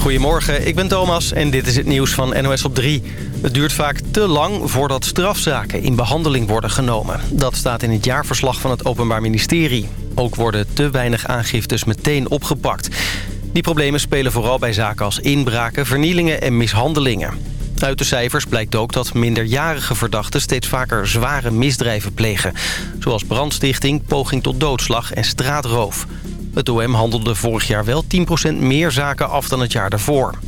Goedemorgen, ik ben Thomas en dit is het nieuws van NOS op 3. Het duurt vaak te lang voordat strafzaken in behandeling worden genomen. Dat staat in het jaarverslag van het Openbaar Ministerie. Ook worden te weinig aangiftes meteen opgepakt. Die problemen spelen vooral bij zaken als inbraken, vernielingen en mishandelingen. Uit de cijfers blijkt ook dat minderjarige verdachten steeds vaker zware misdrijven plegen. Zoals brandstichting, poging tot doodslag en straatroof. Het OM handelde vorig jaar wel 10% meer zaken af dan het jaar daarvoor.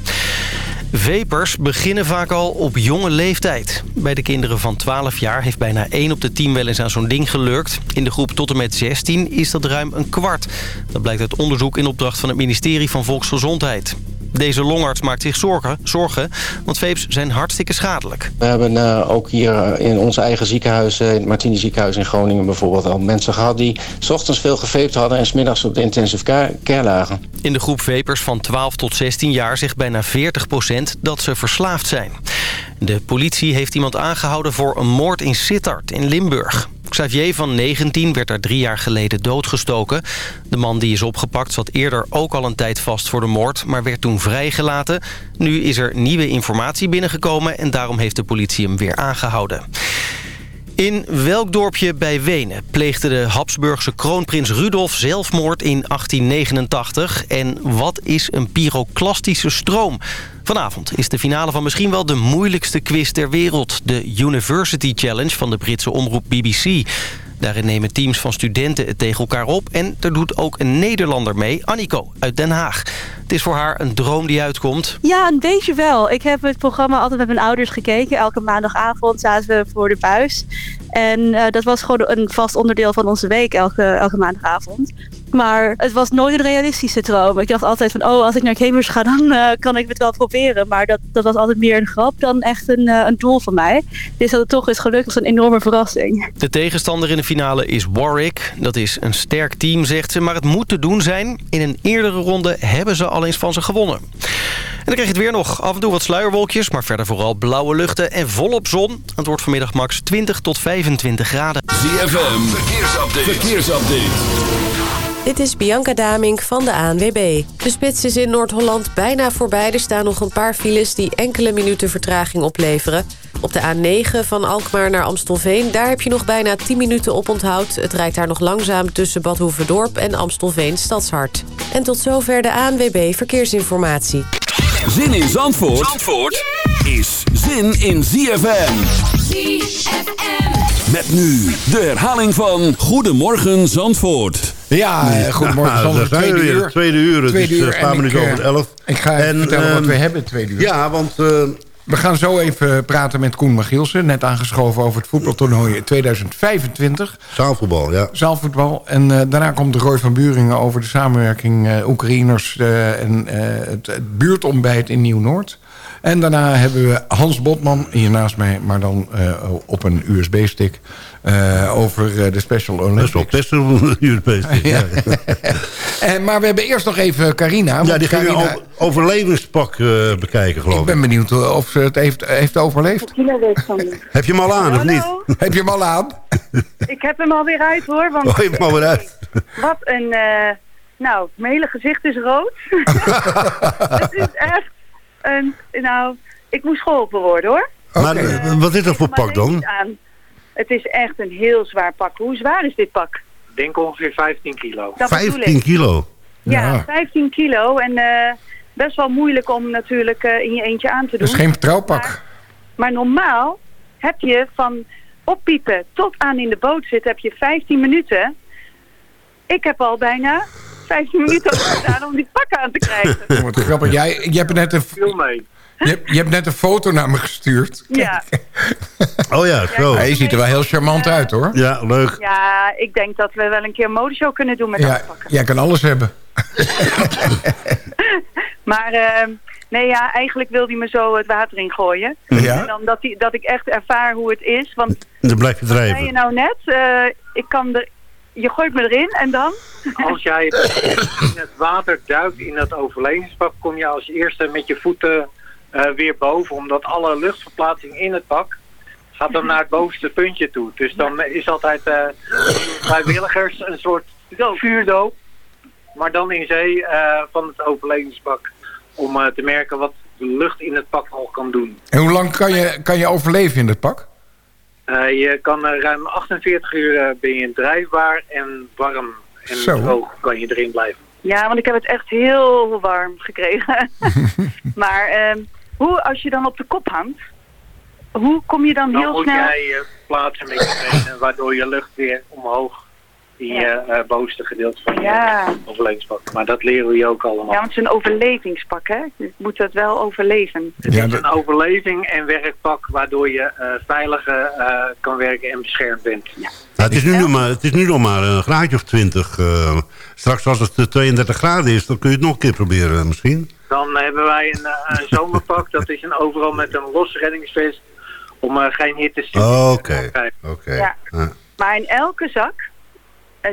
Vapers beginnen vaak al op jonge leeftijd. Bij de kinderen van 12 jaar heeft bijna 1 op de 10 wel eens aan zo'n ding gelurkt. In de groep tot en met 16 is dat ruim een kwart. Dat blijkt uit onderzoek in opdracht van het ministerie van Volksgezondheid. Deze longarts maakt zich zorgen, zorgen want vapes zijn hartstikke schadelijk. We hebben uh, ook hier in ons eigen ziekenhuis, in het Martini ziekenhuis in Groningen bijvoorbeeld... al mensen gehad die s ochtends veel gevaped hadden en smiddags op de intensive care lagen. In de groep vapers van 12 tot 16 jaar zegt bijna 40% dat ze verslaafd zijn. De politie heeft iemand aangehouden voor een moord in Sittard in Limburg. Xavier van 19 werd daar drie jaar geleden doodgestoken. De man die is opgepakt zat eerder ook al een tijd vast voor de moord... maar werd toen vrijgelaten. Nu is er nieuwe informatie binnengekomen... en daarom heeft de politie hem weer aangehouden. In welk dorpje bij Wenen pleegde de Habsburgse kroonprins Rudolf zelfmoord in 1889? En wat is een pyroclastische stroom? Vanavond is de finale van misschien wel de moeilijkste quiz ter wereld. De University Challenge van de Britse omroep BBC. Daarin nemen teams van studenten het tegen elkaar op. En er doet ook een Nederlander mee, Annico uit Den Haag. Het is voor haar een droom die uitkomt. Ja, een beetje wel. Ik heb het programma altijd met mijn ouders gekeken. Elke maandagavond zaten we voor de buis. En uh, dat was gewoon een vast onderdeel van onze week elke, elke maandagavond. Maar het was nooit een realistische droom. Ik dacht altijd van, oh, als ik naar Cambridge ga, dan uh, kan ik het wel proberen. Maar dat, dat was altijd meer een grap dan echt een, uh, een doel van mij. Dus dat het toch is gelukt, was een enorme verrassing. De tegenstander in de finale is Warwick. Dat is een sterk team, zegt ze, maar het moet te doen zijn. In een eerdere ronde hebben ze al eens van ze gewonnen. En dan krijg je het weer nog. Af en toe wat sluierwolkjes, maar verder vooral blauwe luchten en volop zon. Het wordt vanmiddag max 20 tot 25 graden. ZFM, verkeersupdate. verkeersupdate. Dit is Bianca Damink van de ANWB. De spits is in Noord-Holland bijna voorbij. Er staan nog een paar files die enkele minuten vertraging opleveren. Op de A9 van Alkmaar naar Amstelveen... daar heb je nog bijna 10 minuten op onthoud. Het rijdt daar nog langzaam tussen Bad Hoeverdorp en Amstelveen Stadshart. En tot zover de ANWB Verkeersinformatie. Zin in Zandvoort, Zandvoort is zin in ZFM. ZFM. Met nu de herhaling van Goedemorgen Zandvoort. Ja, uh, goedemorgen. Zandvoort, tweede uur. Het tweede uur. Het tweede is een paar minuten over elf. Ik ga en, vertellen uh, wat we hebben, tweede uur. Ja, want... Uh, we gaan zo even praten met Koen Magielsen. Net aangeschoven over het voetbaltoernooi 2025. Zaalvoetbal, ja. Zaalvoetbal. En uh, daarna komt de Roy van Buringen over de samenwerking Oekraïners... En het, het buurtontbijt in Nieuw-Noord. En daarna hebben we Hans Botman hier naast mij, maar dan op een USB-stick. Uh, over uh, de Special Olympics. Dat is wel best een ja. en, maar we hebben eerst nog even Carina. Ja, die Carina, ging een overlevingspak bekijken, geloof ik. Ik ben benieuwd of ze het heeft, heeft overleefd. heb je hem al aan, of niet? heb je hem al aan? ik heb hem alweer uit, hoor. Want oh, je hebt hem alweer uit. Wat een... nou, mijn hele gezicht is rood. het is echt en, nou, ik moest geholpen worden hoor. Maar uh, wat is dat voor pak dan? Het is echt een heel zwaar pak. Hoe zwaar is dit pak? Ik denk ongeveer 15 kilo. Dat 15 kilo? Ja, ja, 15 kilo. En uh, best wel moeilijk om natuurlijk uh, in je eentje aan te doen. Dat is geen vertrouwpak. Maar, maar normaal heb je van oppiepen tot aan in de boot zitten, heb je 15 minuten. Ik heb al bijna 15 minuten gedaan om die pak aan te krijgen. Wat grappig. Jij, je hebt net een... Veel mee. Je, je, hebt net een foto naar me gestuurd. Ja. oh ja, zo. Ja, je ziet er wel heel charmant uit, hoor. Ja, leuk. Ja, ik denk dat we wel een keer een modeshow kunnen doen met ja, dat pakken. Jij kan alles hebben. maar... Uh, Nee, ja, eigenlijk wil hij me zo het water in gooien. Ja? En dan dat, hij, dat ik echt ervaar hoe het is. Want dan blijf je drijven. zei je nou net? Uh, ik kan er je gooit me erin en dan? Als jij in het water duikt in dat overlevingspak, kom je als eerste met je voeten weer boven. Omdat alle luchtverplaatsing in het pak gaat dan naar het bovenste puntje toe. Dus dan is altijd uh, vrijwilligers een soort vuurdoop. Maar dan in zee uh, van het overlevingspak. om eh, te merken wat de lucht in het pak al kan doen. En hoe lang kan je, kan je overleven in dit pak? Eh, je kan eh, ruim 48 uur eh, ben je drijfbaar en warm en Zo. droog kan je erin blijven. Ja, want ik heb het echt heel warm gekregen. maar ehm, hoe, als je dan op de kop hangt, hoe kom je dan, Dan heel moet snel... jij je plaatsen met je benen, waardoor je lucht weer omhoog in je eh, bovenste gedeelte van je Ja. overlevingspak. Maar dat leren we je ook allemaal. Ja, want het is een overlevingspak, hè? Je moet dat wel overleven. Het Ja, is dat- een overleving en werkpak waardoor je eh, veiliger eh, kan werken en beschermd bent. Nou, het, is nu nog maar, het is nu nog maar een graadje of 20. eh. straks als het eh, 32 graden is, dan kun je het nog een keer proberen eh, misschien. Dan hebben wij een, eh, een zomerpak, dat is een overal met een los reddingsvest om eh, geen hitte te Oh, Oké. Ja. Maar in elke zak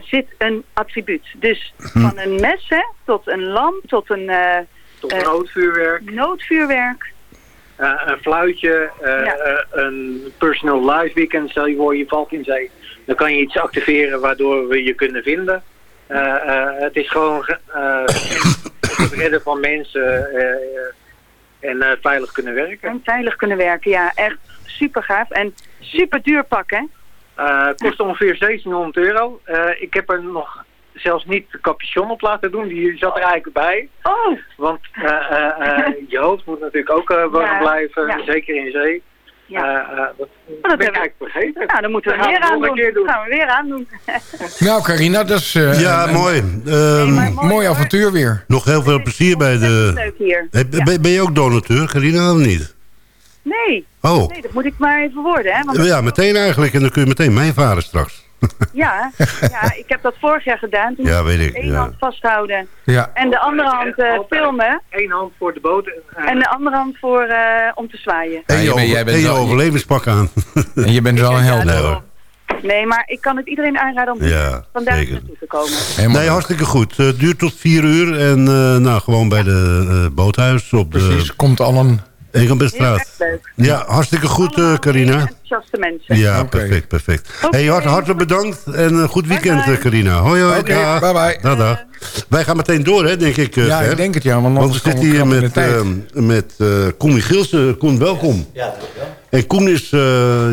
zit een attribuut. Dus Hm. van een mes hè, tot een lamp, tot een eh, Tot noodvuurwerk, noodvuurwerk. eh, een fluitje, eh, Ja. eh, een personal live weekend. Stel je voor je valt in zee. Dan kan je iets activeren waardoor we je kunnen vinden. Eh, eh, het is gewoon eh, het redden van mensen eh, eh, en eh, veilig kunnen werken. En veilig kunnen werken, ja. Echt super gaaf. En super duur pak, hè? Kost ongeveer 1700 euro. Ik heb er nog zelfs niet de capuchon op laten doen. Die zat er eigenlijk bij. Oh, Want eh, je hoofd moet natuurlijk ook warm Ja, blijven. ja. Zeker in zee. Ja. Eh, eh, dat dat ben ik eigenlijk vergeten. nou, dan moeten we Dat het gaan weer aan keer doen. gaan we weer aan doen. Nou, Carina, dat is eh, Ja, een, mooi. een Ehm, mooi, mooi hoor. avontuur weer. nog heel veel plezier bij de... Leuk hier. Hey, Ja. ben, ben je ook donateur, Carina, of niet? Nee, Oh, nee, dat moet ik maar even worden, hè? Want ja, meteen eigenlijk. En dan kun je meteen mij varen straks. Ja, ja, ik heb dat vorig jaar gedaan. Toen Ja, weet ik, één ja. hand vasthouden Ja. en de andere hand eh, filmen. Eén hand voor de boot. en, eh, En de andere hand voor eh, om te zwaaien. En je, jij bent- over- jij bent en je aan. En je bent wel een held. Nee. Nee, maar ik kan het iedereen aanraden om Ja, vandaag naartoe te komen. Helemaal Nee, hartstikke goed. Eh, Het duurt tot vier uur. En eh, nou, gewoon bij de eh, boothuis op Precies, de komt al Egenbestraat. erg leuk. Ja, hartstikke goed, eh, Allemaal Carina. enthousiaste mensen. Ja, perfect, perfect. Hey, hart, hartelijk bedankt en een goed weekend, bye. eh, Carina. Hoi, hoi. Oké, dag. bye bye. Dag, dag. Wij gaan meteen door, hè, denk ik, eh, Ja, Ger. ik denk het ja, want Want we zitten hier met, eh met eh Koen Michielsen. Koen, welkom. Ja, dankjewel. En Koen is eh,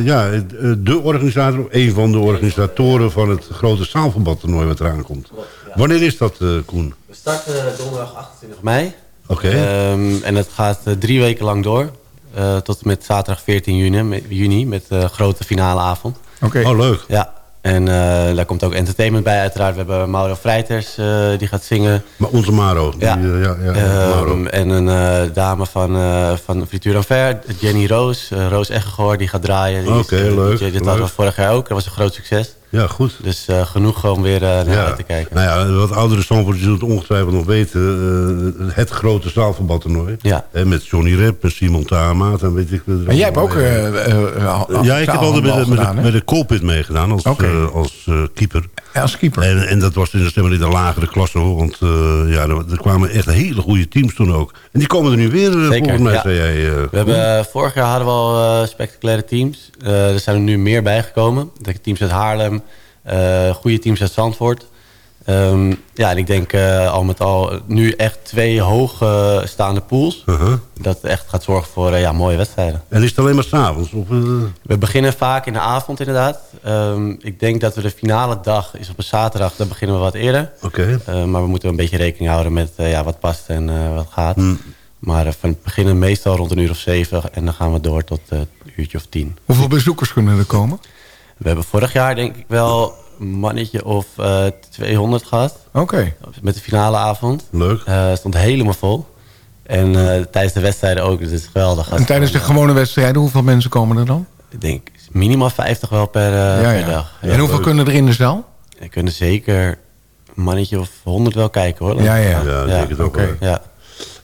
ja, eh, de organisator, een van de organisatoren van het grote zaalvoetbaltoernooi wat eraan komt. Wanneer is dat, eh, Koen? We starten donderdag 28 mei. Oké. Ehm, en het gaat eh, drie weken lang door. Eh, tot en met zaterdag 14 juni, met, juni met de grote finale avond. Oké. Oh, leuk. Ja, en eh, daar komt ook entertainment bij uiteraard. We hebben Mauro Freiters, eh, die gaat zingen. Maar onze Maro. die, Ja. eh, ja, ja, Ehm, Maro. en een eh, dame van, eh van Frituur Anver, Jenny Roos. eh, Roos Eggegoor, die gaat draaien. Oké, eh, leuk, leuk. hadden we vorig jaar ook. Dat was een groot succes. Ja, goed. Dus eh, genoeg gewoon weer eh, naar Ja. uit te kijken. Nou ja, wat oudere Zandvoort zullen het ongetwijfeld nog weten. eh, het grote zaalvoetbaltoernooi. Ja. Hè, met Johnny Rep en Simon Tamaat en weet ik wat. Maar jij hebt ook... ja, ik heb altijd met, de- met, de, hè? met de Colpit meegedaan als, eh, als eh, keeper. Ja, als keeper. En, en dat was in de, zeg maar, in de lagere klasse hoor. Want eh, ja, er, er kwamen echt hele goede teams toen ook. En die komen er nu weer, eh, Zeker, volgens mij, ja. zei jij. eh, We hebben, vorig jaar hadden we al spectaculaire teams. Eh, er zijn er nu meer bijgekomen. Teams uit Haarlem, eh goede teams uit Zandvoort. Ehm, ja, en ik denk eh, al met al nu echt twee hoogstaande pools. uh-huh. Dat echt gaat zorgen voor eh, ja, mooie wedstrijden. En is het alleen maar s'avonds? Eh, We beginnen vaak in de avond inderdaad. Ehm, ik denk dat we de finale dag is op een zaterdag. Dan beginnen we wat eerder. Oké. Eh, maar we moeten een beetje rekening houden met eh, ja, wat past en eh, wat gaat. Hmm. Maar van het beginnen meestal rond een uur of zeven. En dan gaan we door tot een uurtje of tien. Hoeveel bezoekers kunnen er komen? We hebben vorig jaar denk ik wel mannetje of eh 200 gehad. Oké. Met de finale avond. Leuk. Eh, het stond helemaal vol. En eh, tijdens de wedstrijden ook. Dus het is geweldig. En tijdens de gewone wedstrijden, hoeveel mensen komen er dan? Ik denk minimaal 50 wel per, eh, ja, per ja. dag. En hoeveel leuk. kunnen er in de zaal? Er kunnen zeker een mannetje of 100 wel kijken hoor. Ja, ja. Ja, ik denk het ook. Ja.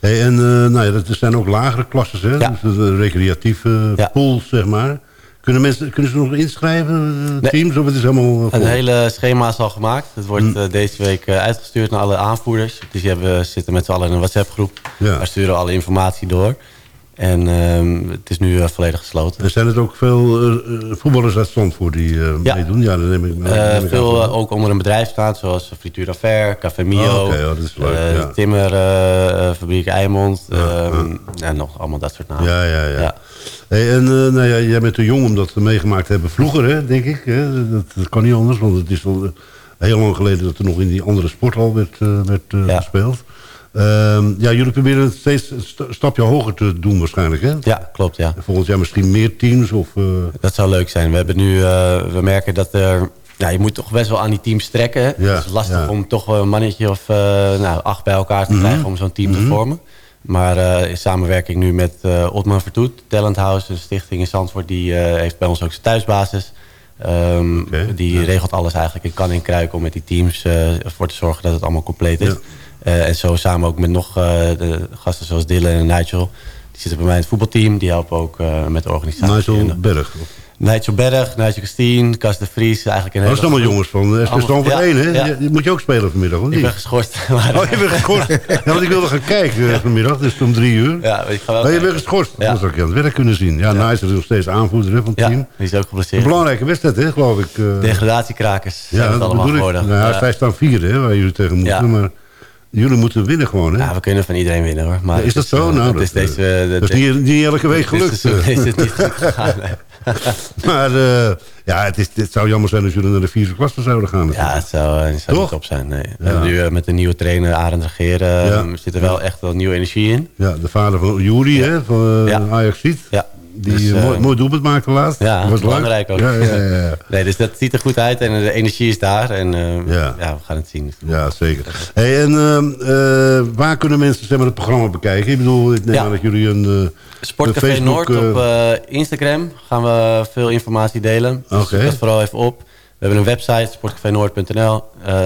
Hey, en eh, nou ja, dat er zijn ook lagere klasses, hè? Ja. Dus de recreatieve Ja. pools, zeg maar. Kunnen, mensen, kunnen ze nog inschrijven, eh, Nee. teams? Of het is helemaal eh, vol? Het hele schema is al gemaakt. Het wordt Mm. eh, deze week eh, uitgestuurd naar alle aanvoerders. Dus die hebben, zitten met z'n allen in een WhatsApp groep. Ja. Daar sturen we alle informatie door. En ehm, het is nu volledig gesloten. En zijn er ook veel voetballers uit Zandvoort die ja. meedoen? Ja, dan neem ik, neem ik Veel ook onder een bedrijf staan, zoals Frituur Fair, Café Mio, oh, okay, dat is leuk, ja. Timmerfabriek Eimond. Ehm, en nog allemaal dat soort namen. Ja, ja, ja. Hey, en nou ja, jij bent te jong om dat meegemaakt te hebben vroeger, hè, denk ik. Hè? Dat, dat, kan niet anders, want het is wel heel lang geleden dat er nog in die andere sporthal werd, werd gespeeld. Ehm, ja, jullie proberen het steeds een stapje hoger te doen waarschijnlijk, hè? Ja, klopt, ja. Volgend jaar misschien meer teams? Of, uh... Dat zou leuk zijn. We, hebben nu, uh, we merken dat er... Ja, je moet toch best wel aan die teams trekken. Ja, het is lastig om toch een mannetje of uh, nou, acht bij elkaar te krijgen... Mm -hmm. om zo'n team mm -hmm. te vormen. Maar in samenwerking nu met Otman Vertoet, Talent House... een stichting in Zandvoort, die heeft bij ons ook zijn thuisbasis... Um, okay, die regelt alles eigenlijk in kan en kruik om met die teams ervoor te zorgen dat het allemaal compleet is. Uh, en zo samen ook met nog uh, de gasten zoals Dylan en Nigel. Die zitten bij mij in het voetbalteam. Die helpen ook uh, met de organisatie. Nigel Berg? Nigel Berg, Nigel Christine, Cas de Vries. Eigenlijk een dat zijn allemaal jongens van SP Stam van 1, hè? Ja. Die moet je ook spelen vanmiddag, of niet? Ik ben geschorst. Maar... Oh, je bent geschorst? ja, want ik wilde gaan kijken vanmiddag. Dus om drie uur. Ja, ik ga wel Maar je bent geschorst. Ja. Dat zou ik aan het werk kunnen zien. Ja, ja. Nigel is nog steeds aanvoerder van het team. die is ook geblesseerd. Een belangrijke wedstrijd, hè, geloof ik. Degradatiekrakers ja, zijn het allemaal geworden. Nou, ja, zij staan vierde, hè, waar jullie tegen moeten. Maar Jullie moeten winnen gewoon, hè? Ja, we kunnen van iedereen winnen, hoor. Maar ja, is dat zo? Uh, nou, dat, is deze, uh, dat is niet, niet elke week gelukt. Is, het niet gegaan, Maar uh, ja, het, is, het zou jammer zijn als jullie naar de vierde klasse zouden gaan. Natuurlijk. Ja, het zou, het zou niet op zijn, nee. Ja. Nu met de nieuwe trainer, Arend Regeren, ja. zit er wel echt wel nieuwe energie in. Ja, de vader van Juri, ja. hè, van ja. Ajax ziet. Ja. Die dus, uh, mooi, mooi doelpunt maakte laatst. Ja, was belangrijk leuk. ook. Ja, ja, ja, nee, dus dat ziet er goed uit en de energie is daar. En uh, ja. we gaan het zien. Ja, zeker. Hey, en uh, waar kunnen mensen zeg maar, het programma bekijken? Ik bedoel, ik neem aan dat jullie een... Sportcafé een Facebook, Noord op Instagram gaan we veel informatie delen. Dus okay. dat vooral even op. We hebben een website, sportcafenoord.nl.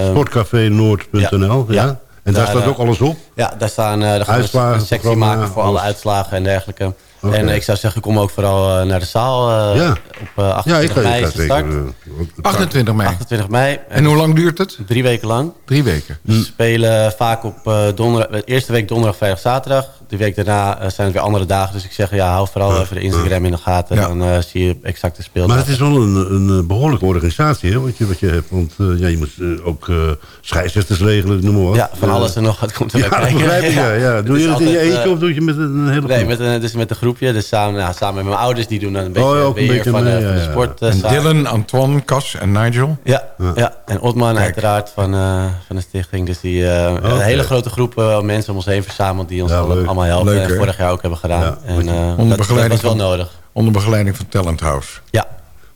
Sportcafenoord.nl, ja. ja. En daar, daar, staat ook alles op? Ja, daar staan daar gaan we een sectie maken voor alle uitslagen en dergelijke. Okay. En ik zou zeggen, kom ook vooral uh, naar de zaal. Uh, ja. Op uh, 28 ja, mei is de start. 28 mei. 28 mei. En, en, hoe lang duurt het? Drie weken lang. Drie weken. We spelen vaak op donderdag, de eerste week donderdag, vrijdag, zaterdag. De week daarna zijn het weer andere dagen. Dus ik zeg, ja, hou vooral even de Instagram in de gaten. Ja. Dan zie je exact de speeldag. Maar het is wel een, een behoorlijke organisatie, hè, wat, je, wat je hebt. Want ja, je moet ook scheidsrechters regelen, noem maar wat. Ja, van alles en nog wat komt erbij ja, kijken. Ik, ja, ja. Doe je het in je eentje of doe je met een hele groep? Nee, met een, dus met een groepje. Dus samen, nou, samen met mijn ouders, die doen dan een beetje oh, een beetje van, mee, uh, van de ja, sport. En Dylan, Antoine, Cas en Nigel. Ja, ja. ja. en Otman Kijk. uiteraard van, uh, van de stichting. Dus die uh, okay. een hele grote groep uh, mensen om ons heen verzameld die ons allemaal helpen. Leuk, en vorig jaar ook hebben gedaan. Ja. En, onder dat, dat was wel nodig. Onder begeleiding van Talent House. Ja.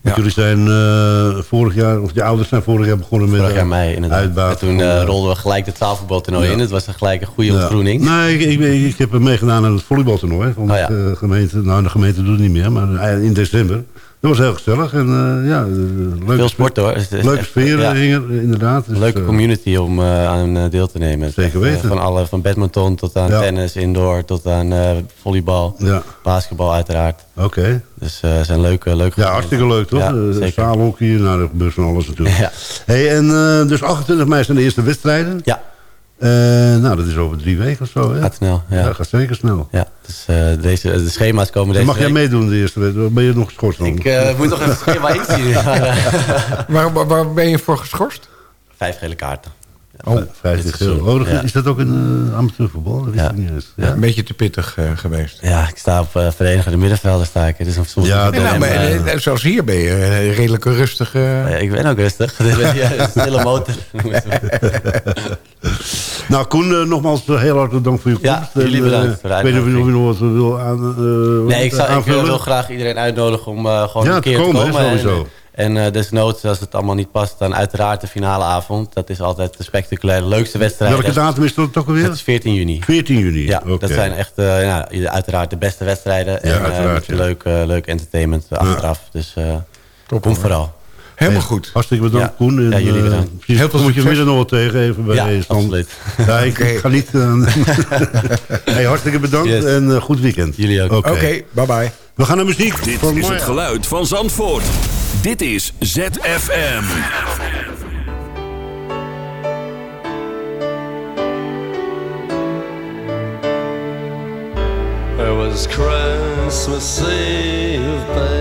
Jullie zijn uh, vorig jaar, of je ouders zijn vorig jaar begonnen met vorig jaar mei, inderdaad. En toen uh, rolden we gelijk de taalvoetbaltoernooi ja. in. Het was een gelijk een goede ja. ontgroening. Nee, ik, ik, ik, heb meegedaan aan het volleybaltoernooi. Van oh, de gemeente, nou, de gemeente doet het niet meer, maar in december. Dat was heel gezellig. En, uh, ja, leuke Veel sport hoor. Leuke sfeer ja. inderdaad. Dus, leuke community om uh, aan deel te nemen. Zeker weten. van, alle, van badminton tot aan ja. tennis, indoor, tot aan uh, volleybal. Ja. Basketbal uiteraard. Oké. Okay. Dus het zijn leuke, leuke Ja, hartstikke leuk toch? Ja, Zaalhockey, nou, dat gebeurt van alles natuurlijk. Ja. Hey, en dus 28 mei zijn de eerste wedstrijden. Ja. Uh, nou, dat is over drie weken of zo, hè? Gaat snel, ja. ja gaat zeker snel. Ja, dus uh, deze, de schema's komen deze Mag week. jij meedoen de eerste week? Ben je nog geschorst dan? Ik uh, moet nog even het schema inzien. waar, waar, waar ben je voor geschorst? Vijf gele kaarten. Ja, oh, vijf geel. Oh, ja. Is dat ook een uh, amateurvoetbal? Dat ja. ja. Een beetje te pittig uh, geweest. Ja, ik sta op uh, verenigde middenvelden. Sta ik. Dus soms ja, nou, maar, zoals hier ben je redelijk rustig. ik ben ook rustig. stille motor. nou, Koen, nogmaals heel hartelijk dank voor je komst. Ja, jullie bedankt Ik weet niet of je nog wat wil aan, Nee, ik, zou, ik wil graag iedereen uitnodigen om gewoon ja, een keer te komen. te komen. sowieso. En, en uh, desnoods, als het allemaal niet past, dan uiteraard de finale avond. Dat is altijd de spectaculaire, leukste wedstrijd. Welke datum is dat toch alweer? Dat is 14 juni. 14 juni, Ja, okay. dat zijn echt uh, ja, uiteraard de beste wedstrijden. Ja, en uh, met ja. leuk, leuk entertainment achteraf. Dus kom vooral. Helemaal goed. Hartstikke bedankt, ja. Koen. En, ja, jullie bedankt. Precies, Heel veel moet je midden nog wat tegen even bij ja, absoluut. Ja, ik okay. ga niet... hey, hartstikke bedankt yes. en goed weekend. Jullie ook. Oké, okay. okay, bye bye. We gaan naar muziek. Dit is het geluid van Zandvoort. Dit is ZFM. There was Christmas Eve,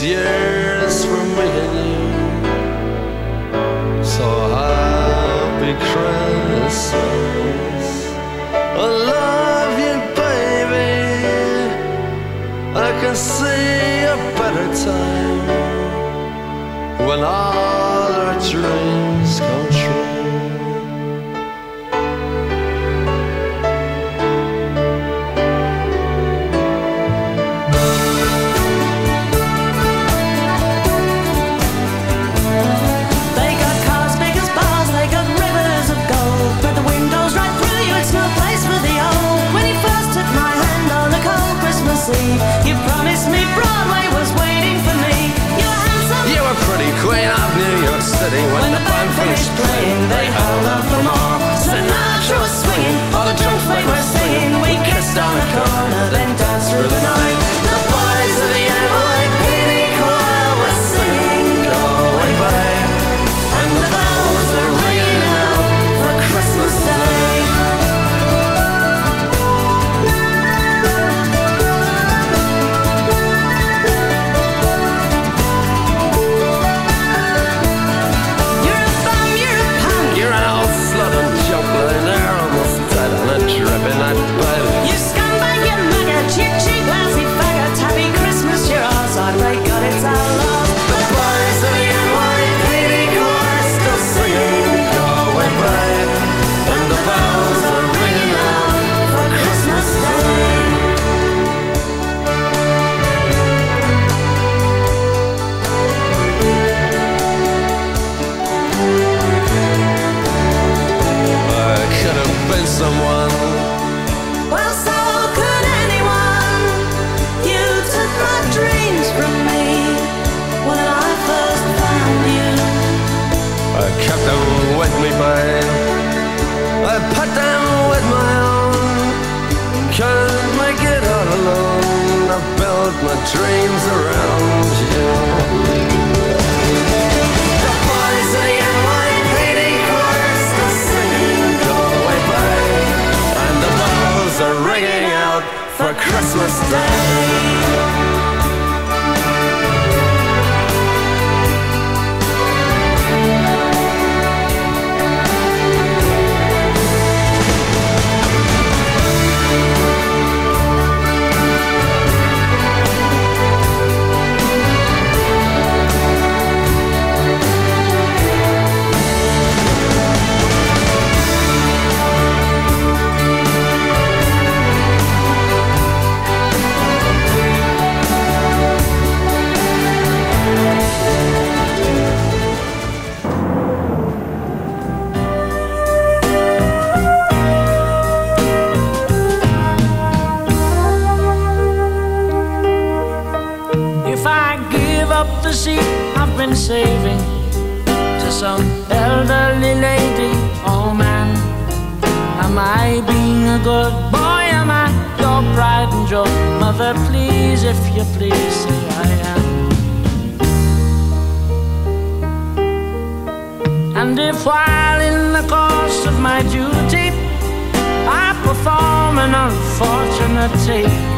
Yeah. They held up for more. Sinatra was swinging, all the drunk folk were singing. We kissed on the corner, then danced through the night. Seat I've been saving to some elderly lady, oh man, am I being a good boy? Am I your pride and joy? Mother, please, if you please, say I am. And if while in the course of my duty I perform an unfortunate would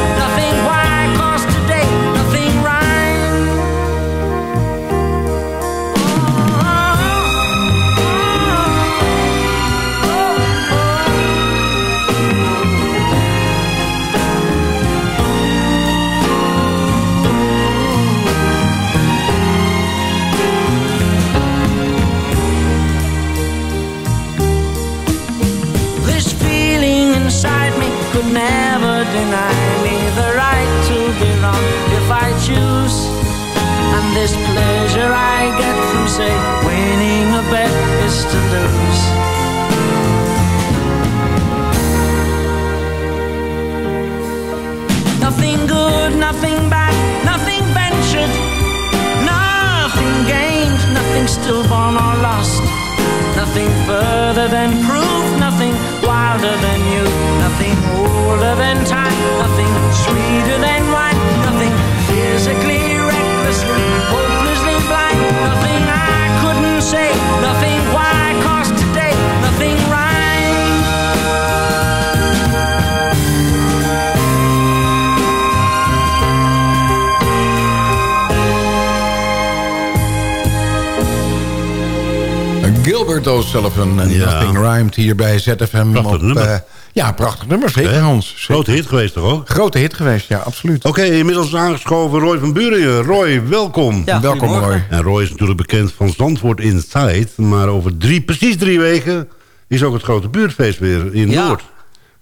Gilbert O'Sullivan en Nothing Rhymed hier bij ZFM. Prachtig op, nummer. eh, ja, prachtig nummer, zeker? Hans. Zeker. Grote hit geweest toch ook? Grote hit geweest, ja, absoluut. Oké, inmiddels aangeschoven Roy van Buringen. Roy, welkom. Ja, Welkom. Roy. En Roy is natuurlijk bekend van Zandvoort Inside. Maar over drie, precies drie weken is ook het grote buurtfeest weer in Ja. Noord.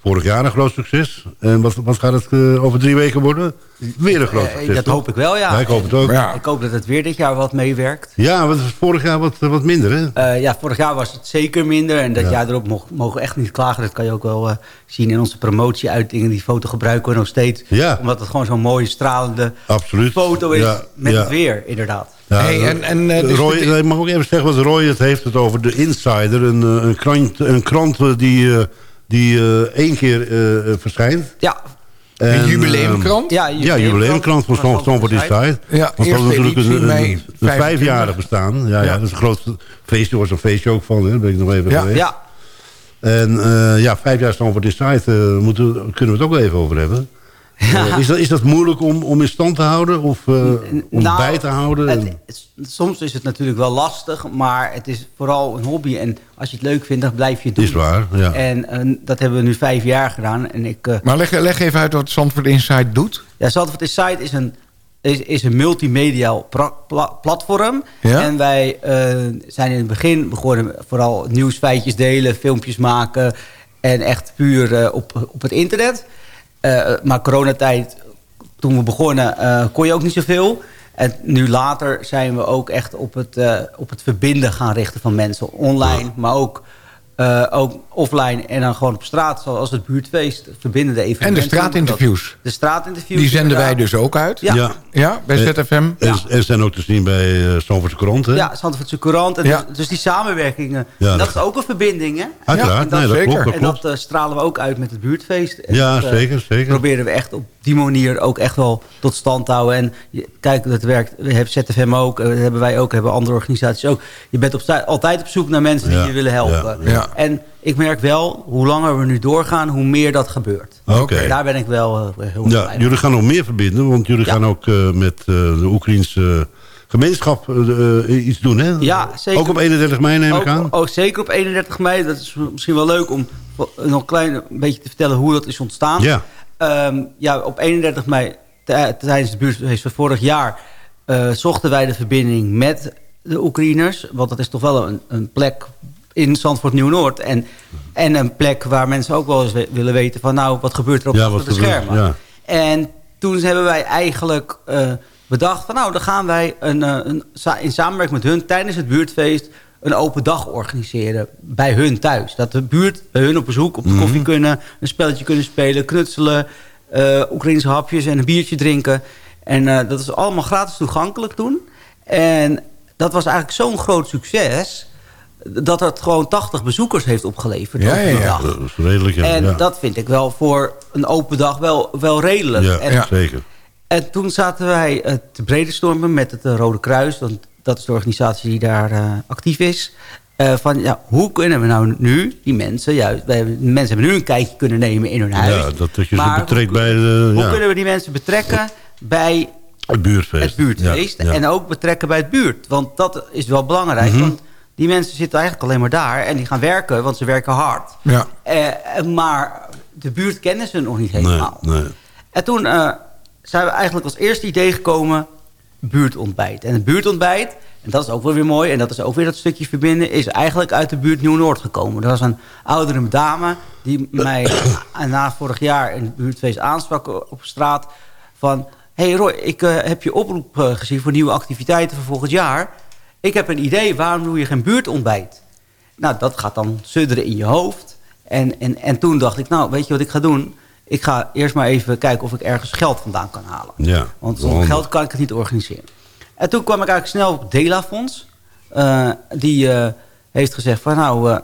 Vorig jaar een groot succes. En wat, wat gaat het eh, over drie weken worden? Weer een groot Eh, succes. dat toch? hoop ik wel, ja. ik hoop het ook. Ik hoop dat het weer dit jaar wat meewerkt. Ja, want het was vorig jaar wat, wat minder, hè? Eh, ja, vorig jaar was het zeker minder. En dat Ja. jaar erop mogen, mogen we echt niet klagen. Dat kan je ook wel eh, zien in onze promotieuitingen. Die foto gebruiken we nog steeds. Ja. Omdat het gewoon zo'n mooie stralende Absoluut. foto is Ja, met ja. het weer, inderdaad. Ja, Hey, en- en, eh, dus Roy, ik mag ook even zeggen wat Roy het heeft het over de Insider. Een, eh, een, krant, een krant eh, die, eh, die eh, één keer eh, verschijnt. Ja. En, Een jubileumkrant? eh, Ja, ja, jubileumkrant van Stan- Stanford Inside. Ja, Want dat eerste was natuurlijk editie een, een, een 25. vijfjarig bestaan. Ja, ja. Ja. dat is een groot feestje. Er was een feestje ook van, hè. daar ben ik nog even Ja. geweest. Ja, En eh, ja, vijf jaar Stanford Inside eh, moeten, kunnen we het ook wel even over hebben. Eh, is, dat, is dat moeilijk om, om in stand te houden? Of eh, om Nou, bij te houden? het- het- soms is het natuurlijk wel lastig, maar het is vooral een hobby. En als je het leuk vindt, dan blijf je het doen. Is waar, ja. En eh, dat hebben we nu vijf jaar gedaan. En ik, eh, Maar leg, leg even uit wat Zandvoort Inside doet. Ja, Zandvoort Insight is een, is, is een multimediaal pra- pla- platform. Ja? En wij eh, zijn in het begin begonnen vooral nieuwsfeitjes delen, filmpjes maken. En echt puur op, op het internet. Eh, maar coronatijd, toen we begonnen, eh, kon je ook niet zoveel. En nu later zijn we ook echt op het, eh, op het verbinden gaan richten van mensen. Online, maar ook, eh, ook offline. En dan gewoon op straat, zoals het buurtfeest. Verbindende evenementen. En de straatinterviews. De straatinterviews. Die zenden wij dus ook uit. Ja. Ja. Ja, bij Eh, ZFM. En, en zijn ook te zien bij uh, Stanfordse Krant, hè? Ja, Zandvoortse Courant. En Ja. dus, dus die samenwerkingen, Ja, dat, dat- is ook een verbinding, hè? Uiteraard, En dat, nee, dat klopt. Dat en klopt. dat eh, stralen we ook uit met het buurtfeest. En Ja, dat, eh, zeker, zeker. proberen we echt op die manier ook echt wel tot stand te houden. En je- kijk, dat werkt. We hebben ZFM ook, eh, dat hebben wij ook, hebben andere organisaties ook. Je bent op, altijd op zoek naar mensen die Ja, je willen helpen. ja, ja. En ik merk wel, hoe langer we nu doorgaan, hoe meer dat gebeurt. Oké. Daar ben ik wel eh, heel Ja, blij jullie gaan nog meer verbinden, want jullie Ja. gaan ook eh, met eh, de Oekraïnse gemeenschap iets doen, hè? Ja, zeker. Ook op 31 mei neem ik ook, aan? Ook zeker op 31 mei. Dat is misschien wel leuk om nog een klein beetje te vertellen hoe dat is ontstaan. Ja. Ehm, ja, op 31 mei, tij- tijdens het buurtfeest van vorig jaar... zochten wij de verbinding met de Oekraïners. Want dat is toch wel een, een plek in Zandvoort Nieuw-Noord. En, en een plek waar mensen ook wel eens willen weten van... nou, wat gebeurt er op Ja, de gebeurt- schermen? ja. En toen hebben wij eigenlijk... eh, bedacht van nou, dan gaan wij een, eh, een, in samenwerking met hun tijdens het buurtfeest een open dag organiseren bij hun thuis. Dat de buurt bij hun op bezoek op de Mhm. koffie kunnen, een spelletje kunnen spelen, knutselen, eh Oekraïnse hapjes en een biertje drinken. En dat is allemaal gratis toegankelijk toen. En dat was eigenlijk zo'n groot succes dat het gewoon 80 bezoekers heeft opgeleverd Ja, ja, ja. Dat is redelijk, ja. En ja. dat vind ik wel voor een open dag wel, wel redelijk. ja, En, zeker. en toen zaten wij eh, te brainstormen met het eh, Rode Kruis. Want dat is de organisatie die daar eh, actief is. Eh, van ja, hoe kunnen we nou nu die mensen... Juist, wij, mensen hebben nu een kijkje kunnen nemen in hun huis. Ja, dat, dat je ze Maar betrekt hoe, bij de, hoe ja, kunnen we die mensen betrekken bij het buurtfeest. het buurtfeest? Ja, ja. En ook betrekken bij het buurt. Want dat is wel belangrijk. Mhm. Want die mensen zitten eigenlijk alleen maar daar. En die gaan werken, want ze werken hard. Ja. Eh, maar de buurt kennen ze nog niet helemaal. nee. En toen eh, zijn we eigenlijk als eerste idee gekomen... buurtontbijt. En het buurtontbijt, en dat is ook wel weer mooi... en dat is ook weer dat stukje verbinden... is eigenlijk uit de buurt Nieuw-Noord gekomen. Er was een oudere dame die mij na vorig jaar... in het buurtfeest aansprak op straat... van... hey Roy, ik eh, heb je oproep gezien voor nieuwe activiteiten voor volgend jaar. Ik heb een idee, waarom doe je geen buurtontbijt? Nou, dat gaat dan sudderen in je hoofd. En, en, en toen dacht ik, nou, weet je wat ik ga doen? Ik ga eerst maar even kijken of ik ergens geld vandaan kan halen. Ja, Want zonder geld kan ik het niet organiseren. En toen kwam ik eigenlijk snel op Dela Fonds. Eh, die eh, heeft gezegd van nou, eh,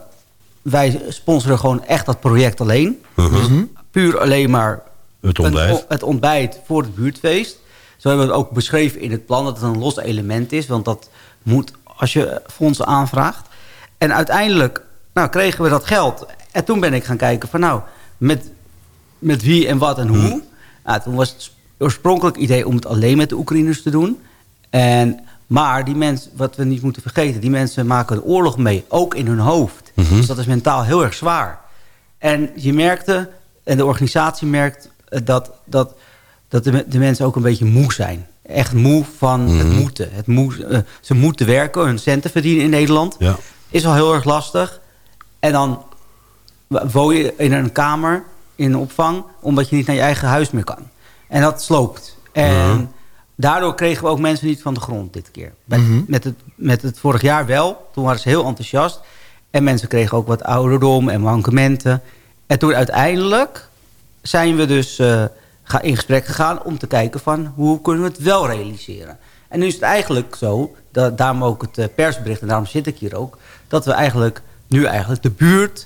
wij sponsoren gewoon echt dat project alleen. Mhm. Dus puur alleen maar Het ontbijt. het ontbijt voor het buurtfeest. Zo hebben we het ook beschreven in het plan dat het een los element is. Want dat moet als je fondsen aanvraagt. En uiteindelijk nou, kregen we dat geld. En toen ben ik gaan kijken van nou, met, met wie en wat en hoe. Mhm. Nou, toen was het oorspronkelijk idee om het alleen met de Oekraïners te doen. En, maar die mensen, wat we niet moeten vergeten... die mensen maken de oorlog mee, ook in hun hoofd. Mhm. Dus dat is mentaal heel erg zwaar. En je merkte, en de organisatie merkt... eh, dat, dat, dat de, de mensen ook een beetje moe zijn. Echt moe van het Mhm. moeten. Het moe, eh, ze moeten werken, hun centen verdienen in Nederland. Ja. Is al heel erg lastig. En dan woon je in een kamer in een opvang... omdat je niet naar je eigen huis meer kan. En dat sloopt. En Ja. daardoor kregen we ook mensen niet van de grond dit keer. Met, Mhm. met, het, met het vorig jaar wel. Toen waren ze heel enthousiast. En mensen kregen ook wat ouderdom en mankementen. En toen uiteindelijk zijn we dus eh, in gesprek gegaan... om te kijken van hoe kunnen we het wel realiseren. En nu is het eigenlijk zo, dat, daarom ook het eh, persbericht... en daarom zit ik hier ook... dat we eigenlijk nu eigenlijk de buurt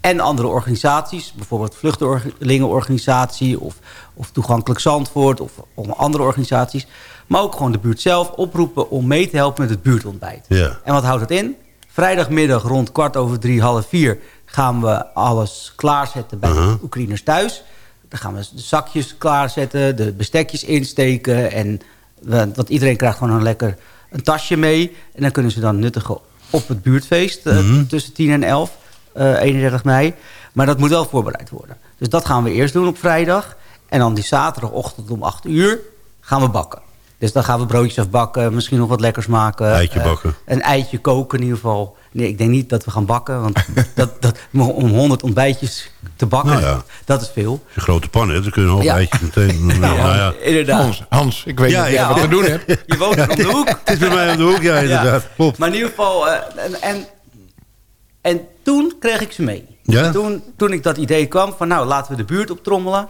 en andere organisaties... bijvoorbeeld vluchtelingenorganisatie of, of Toegankelijk Zandvoort... of, of andere organisaties... maar ook gewoon de buurt zelf oproepen om mee te helpen met het buurtontbijt. Ja. En wat houdt het in? Vrijdagmiddag rond kwart over drie, half vier... gaan we alles klaarzetten bij Uh-huh. de Oekraïners thuis. Dan gaan we de zakjes klaarzetten, de bestekjes insteken... en we- want iedereen krijgt gewoon een lekker een tasje mee. En dan kunnen ze dan nuttigen op het buurtfeest... eh, Mhm. tussen 10 en 11, eh 31 mei. Maar dat moet wel voorbereid worden. Dus dat gaan we eerst doen op vrijdag. En dan die zaterdagochtend om 8 uur gaan we bakken. Dus dan gaan we broodjes afbakken, misschien nog wat lekkers maken. Eitje eh, bakken. een eitje koken in ieder geval. Nee, ik denk niet dat we gaan bakken. Want dat, dat, om 100 ontbijtjes te bakken, Nou ja. dat is veel. Je een grote pan hebt, dan kun je een half Ja. eitje meteen... nou, ja. Inderdaad. Hans, Hans, ik weet Ja, niet wat te doen hebt. Je woont om de hoek. Het is bij mij om de hoek, ja, inderdaad. Klopt. Maar in ieder geval... eh, en, en, en toen kreeg ik ze mee. Ja? Toen, toen ik dat idee kwam van nou, laten we de buurt optrommelen.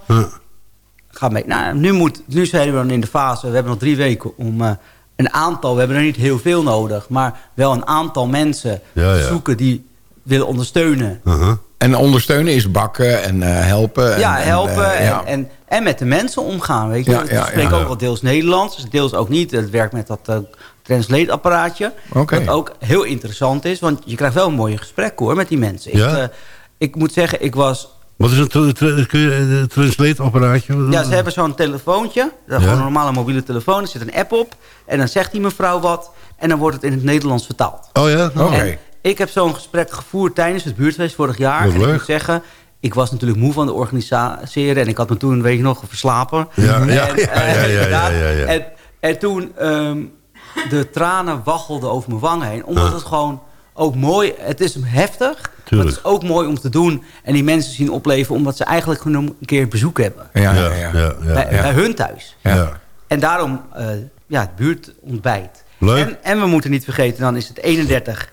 Ga mee. Nou, nu, moet, nu zijn we dan in de fase, we hebben nog drie weken om eh, een aantal, we hebben er niet heel veel nodig, maar wel een aantal mensen Ja, ja. zoeken die willen ondersteunen. Uh-huh. En ondersteunen is bakken en eh, helpen. En, ja, en, helpen eh, en, ja. en, en met de mensen omgaan. Weet je? Ja, ik spreek ook wel deels Nederlands, dus deels ook niet. Het werkt met dat eh, translate-apparaatje. Wat ook heel interessant is, want je krijgt wel een mooie gesprek hoor met die mensen. Ik, ik moet zeggen, ik was Wat is een tra- tra- een translate-apparaatje? Ja, ze hebben zo'n telefoontje. Ja. Gewoon een normale mobiele telefoon. Er zit een app op. En dan zegt die mevrouw wat. En dan wordt het in het Nederlands vertaald. Oh ja? Oké. Ik heb zo'n gesprek gevoerd tijdens het buurtfeest vorig jaar. Wat en ik leuk. moet zeggen, ik was natuurlijk moe van de organiseren. En ik had me toen, weet je nog, verslapen. Ja, En, ja, eh, ja, ja, ja, ja. En, en toen ehm, de tranen waggelden over mijn wang heen. Omdat het gewoon ook mooi... Het is heftig, maar Tuurlijk. het is ook mooi om te doen. En die mensen zien opleven omdat ze eigenlijk gewoon een keer bezoek hebben. Ja, ja, Ja, ja. ja, ja, bij, ja. bij hun thuis. En daarom, eh, ja, het buurtontbijt. Leuk. En, en we moeten niet vergeten, dan is het 31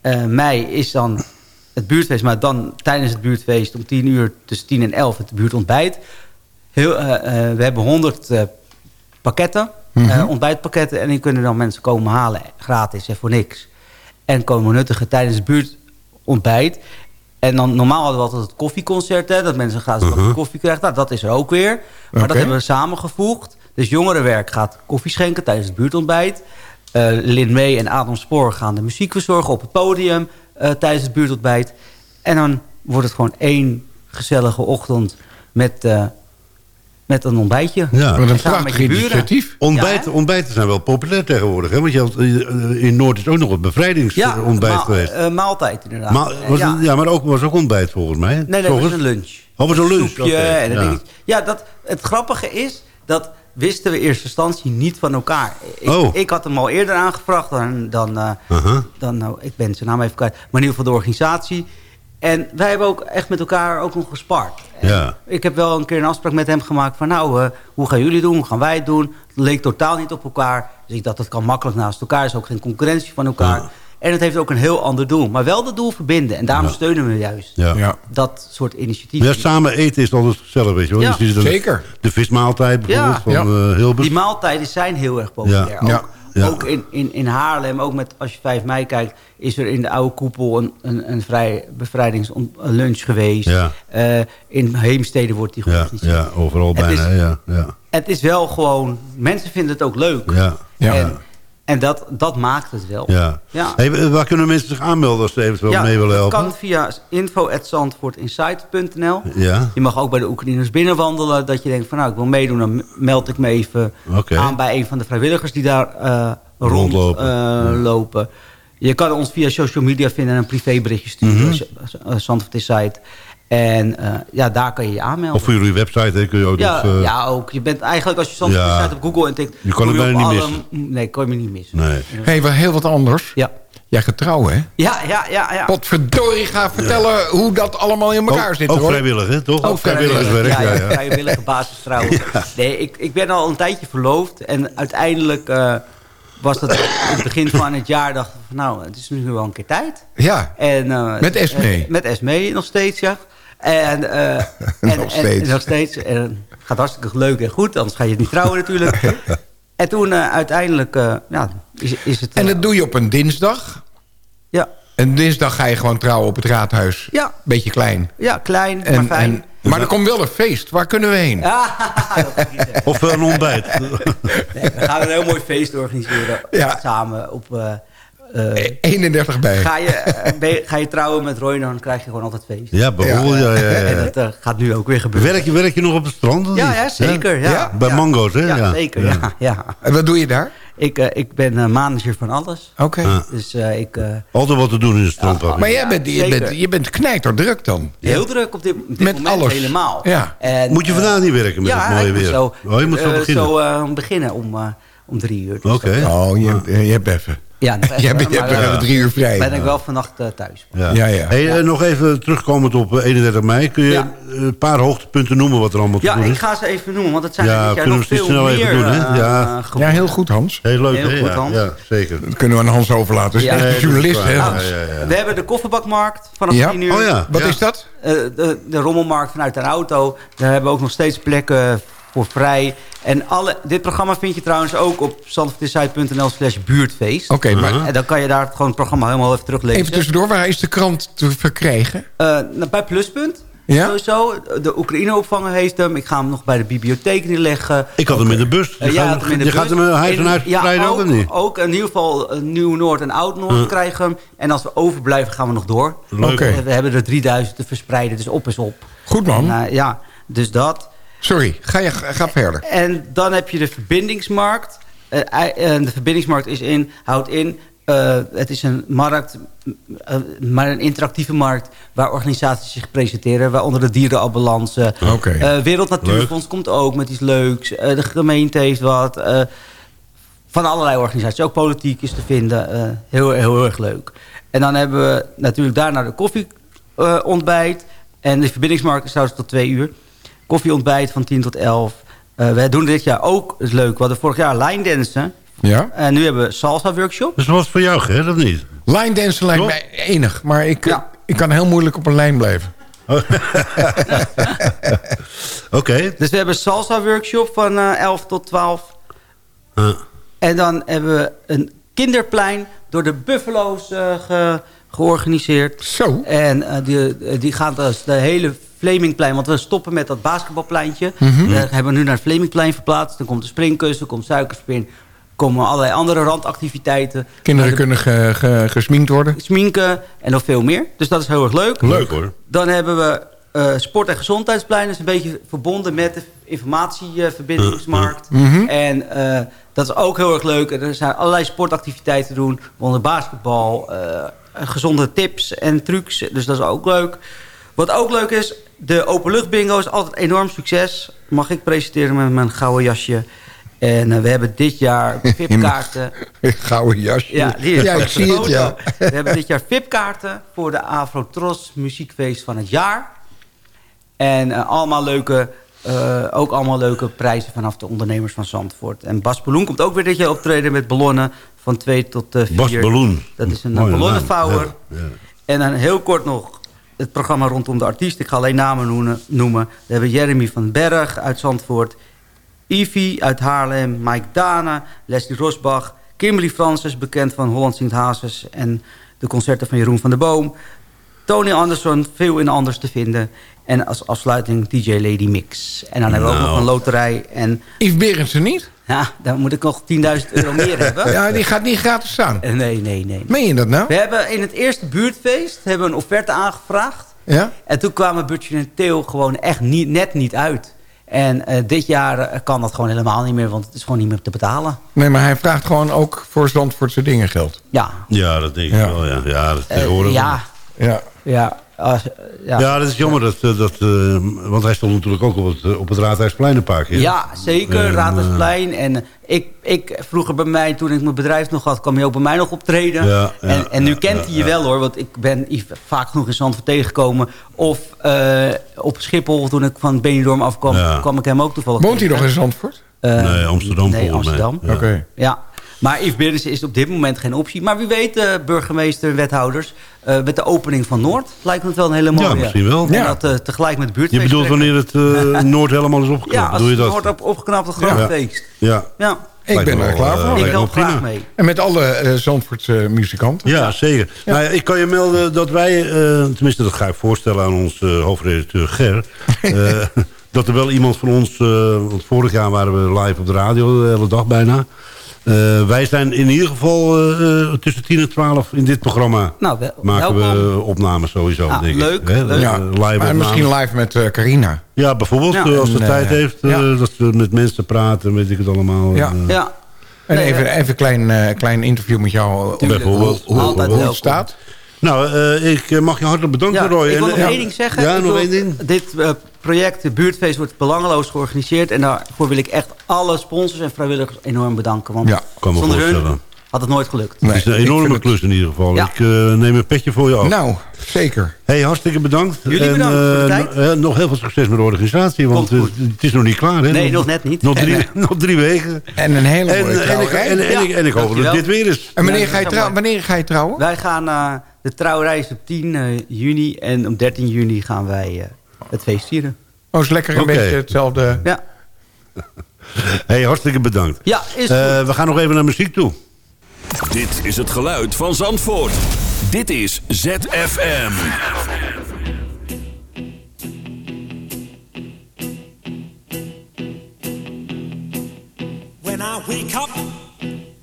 eh, mei is dan het buurtfeest. Maar dan tijdens het buurtfeest om 10 uur tussen 10 en 11 het buurtontbijt. Heel, eh, eh, we hebben 100 eh, pakketten, Mhm. eh, ontbijtpakketten. En die kunnen dan mensen komen halen, gratis en voor niks. En komen nuttigen tijdens het buurtontbijt. En dan normaal hadden we altijd het koffieconcert, hè, dat mensen gratis een bakje koffie krijgen. Nou, dat is er ook weer. Maar dat hebben we samengevoegd. Dus jongerenwerk gaat koffie schenken tijdens het buurtontbijt. Eh Lin May en Adam Spoor gaan de muziek verzorgen op het podium eh, tijdens het buurtontbijt. En dan wordt het gewoon één gezellige ochtend met, eh, met een ontbijtje. Ja. Met je buren. Ontbijt, ontbijten zijn wel populair tegenwoordig. Hè? Want je had, eh, in Noord is ook nog het bevrijdingsontbijt ma- geweest. eh, maaltijd inderdaad. Maar, Eh, was ja. het- ja, maar ook, was ook ontbijt volgens mij. Nee, nee, dat Volgens- was een lunch. Oh, was een lunch. soepje en een ja. Ja, dat, het grappige is, dat wisten we in eerste instantie niet van elkaar. Ik, Oh. ik had hem al eerder aangevraagd dan, dan, eh, dan nou, ik ben zijn naam even kwijt, maar in ieder geval de organisatie. En wij hebben ook echt met elkaar ook nog gespart. Ja. Ik heb wel een keer een afspraak met hem gemaakt van nou, eh, hoe gaan jullie doen, hoe gaan wij het doen? Het leek totaal niet op elkaar. Dus ik dacht, dat kan makkelijk naast elkaar. Er is ook geen concurrentie van elkaar. En het heeft ook een heel ander doel. Maar wel dat doel verbinden. En daarom steunen we juist Ja. dat soort initiatieven. Ja, samen eten is altijd gezellig, weet je wel. Ja, zeker. De vismaaltijd bijvoorbeeld Ja. van eh, Hilbert. Die maaltijden zijn heel erg populair. Ja. Ook, Ja. Ja. ook in, in, in Haarlem, ook met, als je 5 mei kijkt... is er in de oude koepel een, een, een vrij bevrijdingslunch geweest. Ja. Eh, in Heemstede wordt die Ja, georganiseerd. ja, overal Het bijna. is- ja, ja. Het is wel gewoon... Mensen vinden het ook leuk. Ja. Ja. En, en dat, dat maakt het wel. Ja. Ja. Hey, waar kunnen mensen zich aanmelden als ze eventueel mee willen dat helpen? kan via info.zandvoortinsight.nl. Ja. Je mag ook bij de Oekraïners binnenwandelen. Dat je denkt van nou, ik wil meedoen. Dan meld ik me even aan bij een van de vrijwilligers die daar eh Rondlopen. lopen. Je kan ons via social media vinden en een privéberichtje sturen. Zandvoort Insight. En eh, ja, daar kan je je aanmelden. Of voor jullie website hè, kun je ook ja, nog... eh, ja, ook. Je bent eigenlijk als je Ja. Insight op Google en tikt... Je kan het bijna niet alle- Nee, kan je me niet missen. Nee. Hé, wel heel wat anders. Ja. Jij gaat trouwen, hè? Ja, ja, ja. ja. Potverdorie, ga vertellen hoe dat allemaal in elkaar Ook- zit. ook hoor. vrijwillig, hè, toch? Ook vrijwilligerswerk, Ja, ja, ja, vrijwillige basis trouwen. Nee, ik, ik ben al een tijdje verloofd. En uiteindelijk eh, was dat in het begin van het jaar... dacht ik van nou, het is nu wel een keer tijd. Ja, En, eh, Met Esmee? eh, met Esmee nog steeds, ja. En, eh, en, Nog steeds. En, nog steeds. En het gaat hartstikke leuk en goed. Anders ga je het niet trouwen natuurlijk. en toen eh, uiteindelijk eh, ja, is, is het... en dat doe je op een dinsdag. Ja. En dinsdag ga je gewoon trouwen op het raadhuis. Ja. Beetje klein. ja, klein, En, maar fijn. en, maar er komt wel een feest. Waar kunnen we heen? Of een ontbijt. Nee, we gaan een heel mooi feest organiseren. Ja. Samen op... eh, eh, 31 bij. ga, je, eh, ben je- ga je trouwen met Roy, dan krijg je gewoon altijd feest. Ja, bijvoorbeeld. Ja. Ja, ja, En dat eh, gaat nu ook weer gebeuren. Werk, je, werk je nog op het strand? of Ja, niet? ja, zeker. Ja. Ja? Bij Ja. Mango's, hè? Ja, zeker. Ja. Ja. En wat doe je daar? Ik, eh, ik ben manager van alles. Oké. Ja. Dus eh, ik... eh, Altijd wat te doen in het strandpark. Maar jij bent, je, bent, je bent knijterdruk dan. Heel druk op dit, op dit Met moment alles. helemaal. Ja. En, Moet je vandaag niet werken met ja, het mooie weer? Zo, oh, je moet zo beginnen. Zo eh, beginnen om, eh, om drie uur. Dus Oké. dat- Oh, je, je hebt even. Ja, even, Jij bent- hebt eh, drie uur vrij. Ben ik wel vannacht eh, thuis. Ja. Ja, ja. Hey, eh, nog even terugkomend op eh, 31 mei. Kun je Ja. eh, een paar hoogtepunten noemen wat er allemaal te Ja, doen ik is? ga ze even noemen, want het zijn Ja, er dit kunnen nog we het veel snel meer even doen, hè? eh, Ja. eh, Ja, heel goed Hans. Heel leuk, Heel hè? goed, ja, Hans. ja, zeker. Dat kunnen we aan Hans overlaten. Dat is Ja. journalist, dat is hè. Hans? Ja, ja, ja. We hebben de kofferbakmarkt vanaf Ja? 10 uur. Oh ja. Wat ja. is dat? Eh, de, de rommelmarkt vanuit een auto. Daar hebben we ook nog steeds plekken voor vrij. En alle, dit programma vind je trouwens ook op zandvoortinsight.nl slash buurtfeest. Oké, maar En dan kan je daar gewoon het programma helemaal even teruglezen. even tussendoor. Waar is de krant te verkrijgen? Eh, nou, bij Pluspunt. Ja? Sowieso. De Oekraïne-opvanger heeft hem. Ik ga hem nog bij de bibliotheek neerleggen. Ik had hem in de bus. Je Eh, jij gaat, hem in de je bus. gaat hem eh, huis en huis ja, ook, niet? Ook in ieder geval eh, Nieuw-Noord en Oud-Noord Ja. krijgen hem. En als we overblijven gaan we nog door. Leuk. We hebben er 3000 te verspreiden, dus op is op. Goed man. En, eh, ja, dus dat. Sorry, ga, je, ga verder. En dan heb je de verbindingsmarkt. Eh, eh, de verbindingsmarkt is in, houdt in... eh, het is een markt, maar een interactieve markt... waar organisaties zich presenteren. Waaronder de dierenambulance. Oké. Eh, Wereld Natuurfonds komt ook met iets leuks. De gemeente heeft wat. van allerlei organisaties. Ook politiek is te vinden. heel, heel erg leuk. En dan hebben we natuurlijk daarna de koffieontbijt. en de verbindingsmarkt is trouwens tot twee uur. Koffieontbijt van 10 tot 11. Eh we doen dit jaar ook, is leuk. We hadden vorig jaar line dansen. Ja. En nu hebben we salsa workshop. Dat is wat voor jou, hè? Dat niet? Line dansen lijkt mij enig. Maar ik, ik kan heel moeilijk op een lijn blijven. Oké. Dus we hebben salsa workshop van eh 11 tot 12. En dan hebben we een kinderplein door de Buffalo's eh, ge- georganiseerd. Zo. En eh, die, die gaan dus de hele Flemingplein... want we stoppen met dat basketbalpleintje. Eh, hebben we nu naar het Flemingplein verplaatst. Dan komt de springkussen, komt suikerspin... komen allerlei andere randactiviteiten. Kinderen de- kunnen ge, ge- gesminkt worden. sminken en nog veel meer. Dus dat is heel erg leuk. Leuk hoor. Dan hebben we eh, sport- en gezondheidsplein. Dat is een beetje verbonden met de informatieverbindingsmarkt. Mhm. En eh, dat is ook heel erg leuk. Er zijn allerlei sportactiviteiten te doen. Onder basketbal, eh, gezonde tips en trucs. Dus dat is ook leuk. Wat ook leuk is, de openluchtbingo is altijd een enorm succes. Mag ik presenteren met mijn gouden jasje. En eh, we hebben dit jaar VIP-kaarten. Gouden jasje. Ja, die is ja ik zie het, ja. We hebben dit jaar VIP-kaarten voor de Afro-Tros muziekfeest van het jaar. En eh, allemaal leuke, eh, ook allemaal leuke prijzen vanaf de ondernemers van Zandvoort. En Bas Balloen komt ook weer dit jaar optreden met ballonnen van 2 tot eh 4. Bas Balloen. Dat is een ballonnenvouwer. Ja, ja. En dan heel kort nog het programma rondom de artiest. Ik ga alleen namen noemen. We hebben Jeremy van Berg uit Zandvoort. Ivy uit Haarlem. Mike Dana. Leslie Rosbach. Kimberly Francis, bekend van Holland Sint Hazes. En de concerten van Jeroen van der Boom. Tony Anderson, veel in anders te vinden. En als afsluiting DJ Lady Mix. En dan hebben we ook Nou. nog een loterij. En, Yves Berendsen niet? Ja, dan moet ik nog 10.000 euro meer hebben. Ja, die gaat niet gratis staan. Eh, Nee, nee, nee. Meen je dat nou? We hebben in het eerste buurtfeest hebben een offerte aangevraagd. Ja? En toen kwamen Butcher en Theo gewoon echt niet, net niet uit. En eh, dit jaar eh, kan dat gewoon helemaal niet meer, want het is gewoon niet meer te betalen. Nee, maar hij vraagt gewoon ook voor Zandvoortse dingen geld. Ja. Ja, dat denk ik Ja. wel. Ja, ja dat tegenwoordig. ja. Ja. Ja. Als- ja. Ja, dat is jammer. Dat, eh, dat, eh, want hij stond natuurlijk ook op het, eh, op het Raadhuisplein een paar keer. Ja, zeker. En, Raadhuisplein. En ik, ik, vroeger bij mij, toen ik mijn bedrijf nog had, kwam hij ook bij mij nog optreden. Ja, ja, en, en nu ja, kent hij je ja, wel hoor, want ik ben vaak genoeg in Zandvoort tegengekomen. Of eh, op Schiphol, toen ik van Benidorm afkwam, Ja. kwam ik hem ook toevallig Woont hij nog in Zandvoort? Eh, Nee, Amsterdam Nee, volgens mij. Amsterdam. Ja. Oké. Ja. Maar Yves Berensen is op dit moment geen optie. Maar wie weet, eh, burgemeester, wethouders... eh, met de opening van Noord lijkt me het wel een hele mooie. Ja, misschien wel. En Ja. dat eh, tegelijk met Je buurtfeest. bedoelt wanneer het eh, Noord helemaal is opgeknapt? Ja, als Doe je dat? Noord op opgeknapt een groot Ja. feest. Ja. Ja. Ik ben er klaar eh, voor. Ik help graag mee. En met alle eh, Zandvoortse muzikanten. Ja, zeker. Nou, ja, ik kan je melden dat wij, eh, tenminste dat ga ik voorstellen aan ons eh, hoofdredacteur Ger... eh, dat er wel iemand van ons, eh, want vorig jaar waren we live op de radio de hele dag bijna... Eh, wij zijn in ieder geval eh, eh, tussen 10 en 12 in dit programma. Nou, wel- maken welkom. we opnames sowieso, Ah, denk leuk, ik. Leuk. Ja, live maar opnames. misschien live met eh, Carina. Ja, bijvoorbeeld Ja. als ze tijd heeft. eh, ja. Dat ze met mensen praten, weet ik het allemaal. Ja. Ja. En Nee, even, even een klein, eh, klein interview met jou. Tuurlijk. bijvoorbeeld. Hoe, hoe, Altijd hoe het welkom. staat. Nou, eh, ik eh, mag je hartelijk bedanken, Ja, Roy. ik wil nog eh, één ding zeggen. Ja, Ik nog één ding. Dit eh, project, de buurtfeest, wordt belangeloos georganiseerd. En daarvoor wil ik echt alle sponsors en vrijwilligers enorm bedanken. Want Ja, kan me zonder hun voorstellen. had het nooit gelukt. Nee, het is een enorme klus in ieder geval. Ja. Ik eh, neem een petje voor je af. Nou, zeker. hey, hartstikke bedankt. Jullie En, bedankt voor de tijd. no- nog heel veel succes met de organisatie. Want het is nog niet klaar. Hè? Nee, nog net niet. Nog drie, En, nog drie weken. En een hele mooie en, en, en, Ja, ik, en ik hoop dat dit weer is. En wanneer ga, je dat trou- kan wanneer ga je trouwen? Wij gaan, eh, de trouwerij is op 10 eh, juni. En op 13 juni gaan wij eh, het feest vieren. Oh, is lekker een beetje hetzelfde. Ja, Hey, hartstikke bedankt. ja is goed. Eh, we gaan nog even naar muziek toe. Dit is het geluid van Zandvoort. Dit is ZFM. When I wake up,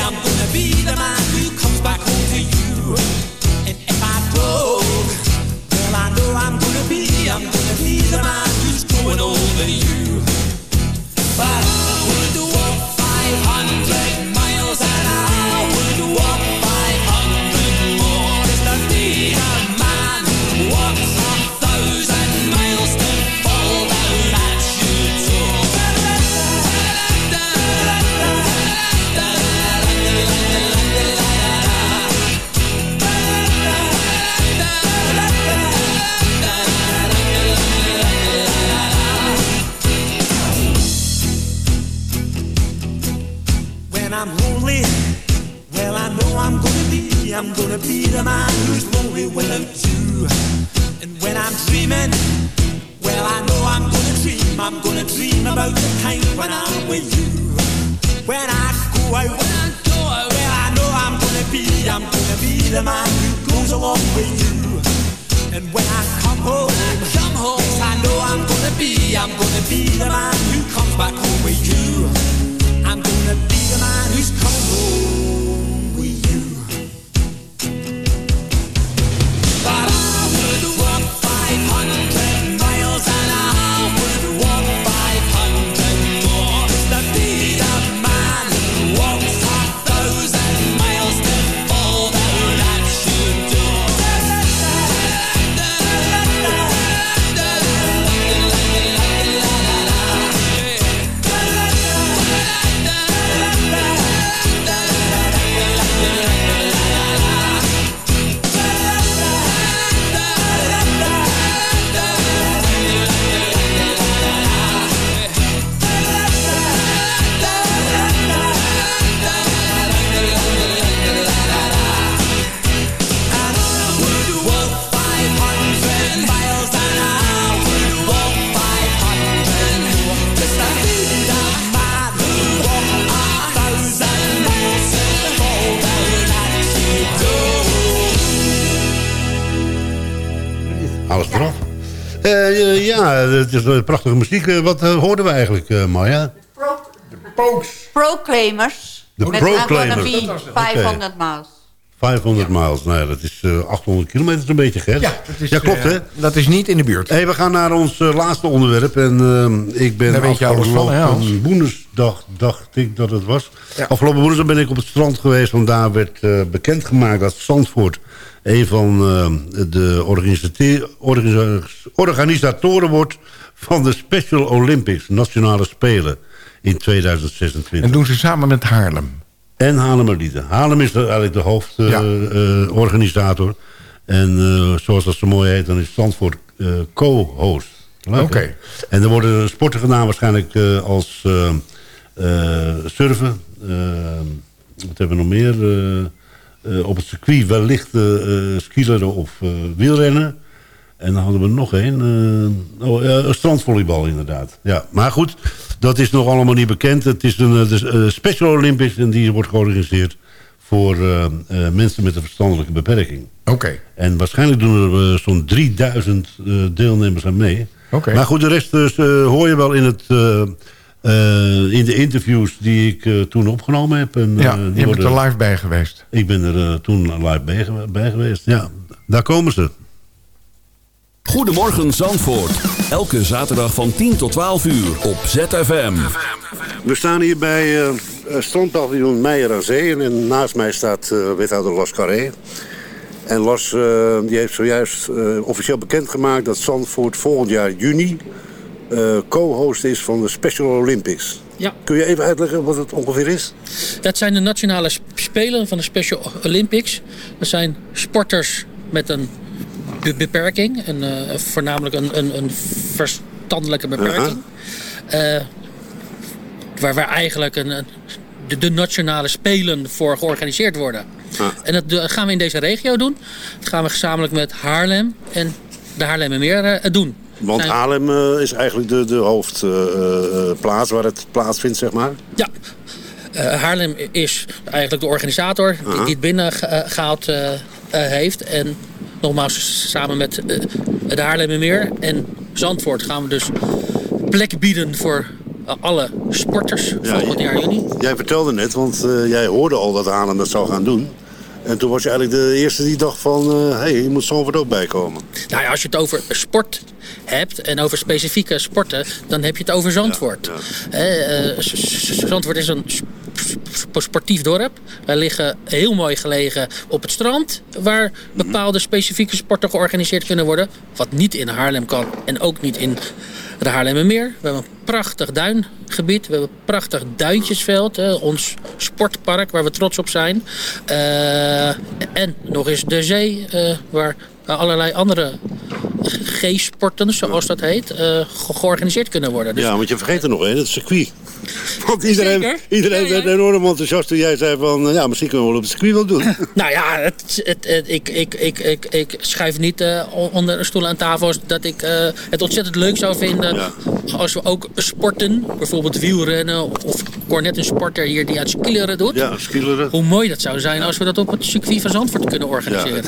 I'm gonna be the man who comes back home to you. And if I broke, well I know I'm gonna be, I'm gonna be the man who's growing over you. But lonely without you. And when I'm dreaming, well I know I'm gonna dream, I'm gonna dream about the time when I'm with you. When I go out, when I go out, well I know I'm gonna be, I'm gonna be the man who goes along with you. And when I come home, come home, yes, I know I'm gonna be, I'm gonna be the man who comes back home het is eh, prachtige muziek. Eh, wat eh, hoorden we eigenlijk, eh, Maya? Proclaimers. De met Proclaimers. I'm gonna Dat be was het. 500 Oké. miles. 500 miles. Nou ja, dat is eh, 800 kilometer een beetje, Gert. Ja, dat is, ja klopt, hè? dat is niet in de buurt. Hey, we gaan naar ons laatste onderwerp. En ik ben afgelopen woensdag, dacht ik dat het was. Afgelopen woensdag ben ik op het strand geweest. Want daar werd eh, bekendgemaakt dat Zandvoort... een van eh, de organisa- organisatoren wordt... van de Special Olympics, Nationale Spelen... in 2026. En doen ze samen met Haarlem. En Haarlemmerlieden. Haarlem is eigenlijk de hoofdorganisator. en eh, zoals dat zo mooi heet, dan is Zandvoort eh, co-host. Oké. En er worden sporten gedaan waarschijnlijk als surfen. wat hebben we nog meer? Eh, op het circuit wellicht eh, skileren of wielrennen. En dan hadden we nog één. oh, strandvolleybal inderdaad. Ja, maar goed, dat is nog allemaal niet bekend. Het is een de, eh, Special Olympics en die wordt georganiseerd voor mensen met een verstandelijke beperking. Oké. En waarschijnlijk doen er zo'n 3000 eh, deelnemers aan mee. Oké. Maar goed, de rest dus, hoor je wel in, het, in de interviews die ik eh, toen opgenomen heb. En, Ja, eh, die je bent worden- er live bij geweest. Ik ben er eh, toen live bij, gewe- bij geweest. Ja, daar komen ze. Goedemorgen Zandvoort. Elke zaterdag van 10 tot 12 uur op ZFM. We staan hier bij eh strandpaviljoen Meijer aan Zee. En, naast mij staat eh, wethouder Las Carré. En Las eh, die heeft zojuist eh, officieel bekendgemaakt dat Zandvoort volgend jaar juni eh, co-host is van de Special Olympics. Ja. Kun je even uitleggen wat het ongeveer is? Dat zijn de nationale sp- spelen van de Special Olympics. Dat zijn sporters met een be- beperking. Een, eh, voornamelijk een, een, een verstandelijke beperking. Eh, waar, waar eigenlijk een, de, de nationale spelen voor georganiseerd worden. En dat gaan we in deze regio doen. Dat gaan we gezamenlijk met Haarlem en de Haarlemmermeer doen. Want Zijn- Haarlem eh, is eigenlijk de, de hoofdplaats waar het plaatsvindt, zeg maar. Ja. Eh, Haarlem is eigenlijk de organisator die dit binnengehaald eh eh, heeft. En nogmaals, samen met eh het Haarlemmermeer en Zandvoort gaan we dus plek bieden voor eh, alle sporters volgend jaar juni. Jij vertelde net, want eh, jij hoorde al dat Haarlem dat zou gaan doen. En toen was je eigenlijk de eerste die dacht van... hé, hey, hier moet Zandvoort ook bij komen. Nou ja, als je het over sport hebt en over specifieke sporten, dan heb je het over Zandvoort. Hè, eh, Zandvoort is een sp- sp- sportief dorp. Wij liggen heel mooi gelegen op het strand, waar bepaalde specifieke sporten georganiseerd kunnen worden. Wat niet in Haarlem kan en ook niet in de Haarlemmermeer. We hebben een prachtig duingebied. We hebben een prachtig duintjesveld. Hè, ons sportpark waar we trots op zijn. Eh, en nog eens de zee, eh, waar allerlei andere G-sporten, zoals dat heet, eh, ge- georganiseerd kunnen worden. Dus Ja, want je vergeet er nog één, het circuit. Want iedereen, Zeker. iedereen werd enorm enthousiast toen jij zei van... ja, misschien kunnen we wel op het circuit wel doen. Nou ja, het, het, het- ik, ik, ik, ik, ik schuif niet eh, onder een stoel aan tafel dat ik eh, het ontzettend leuk zou vinden als we ook sporten, bijvoorbeeld wielrennen of Cornet een sporter hier die aan het skileren doet. Ja, skileren. Hoe mooi dat zou zijn als we dat op het circuit van Zandvoort kunnen organiseren.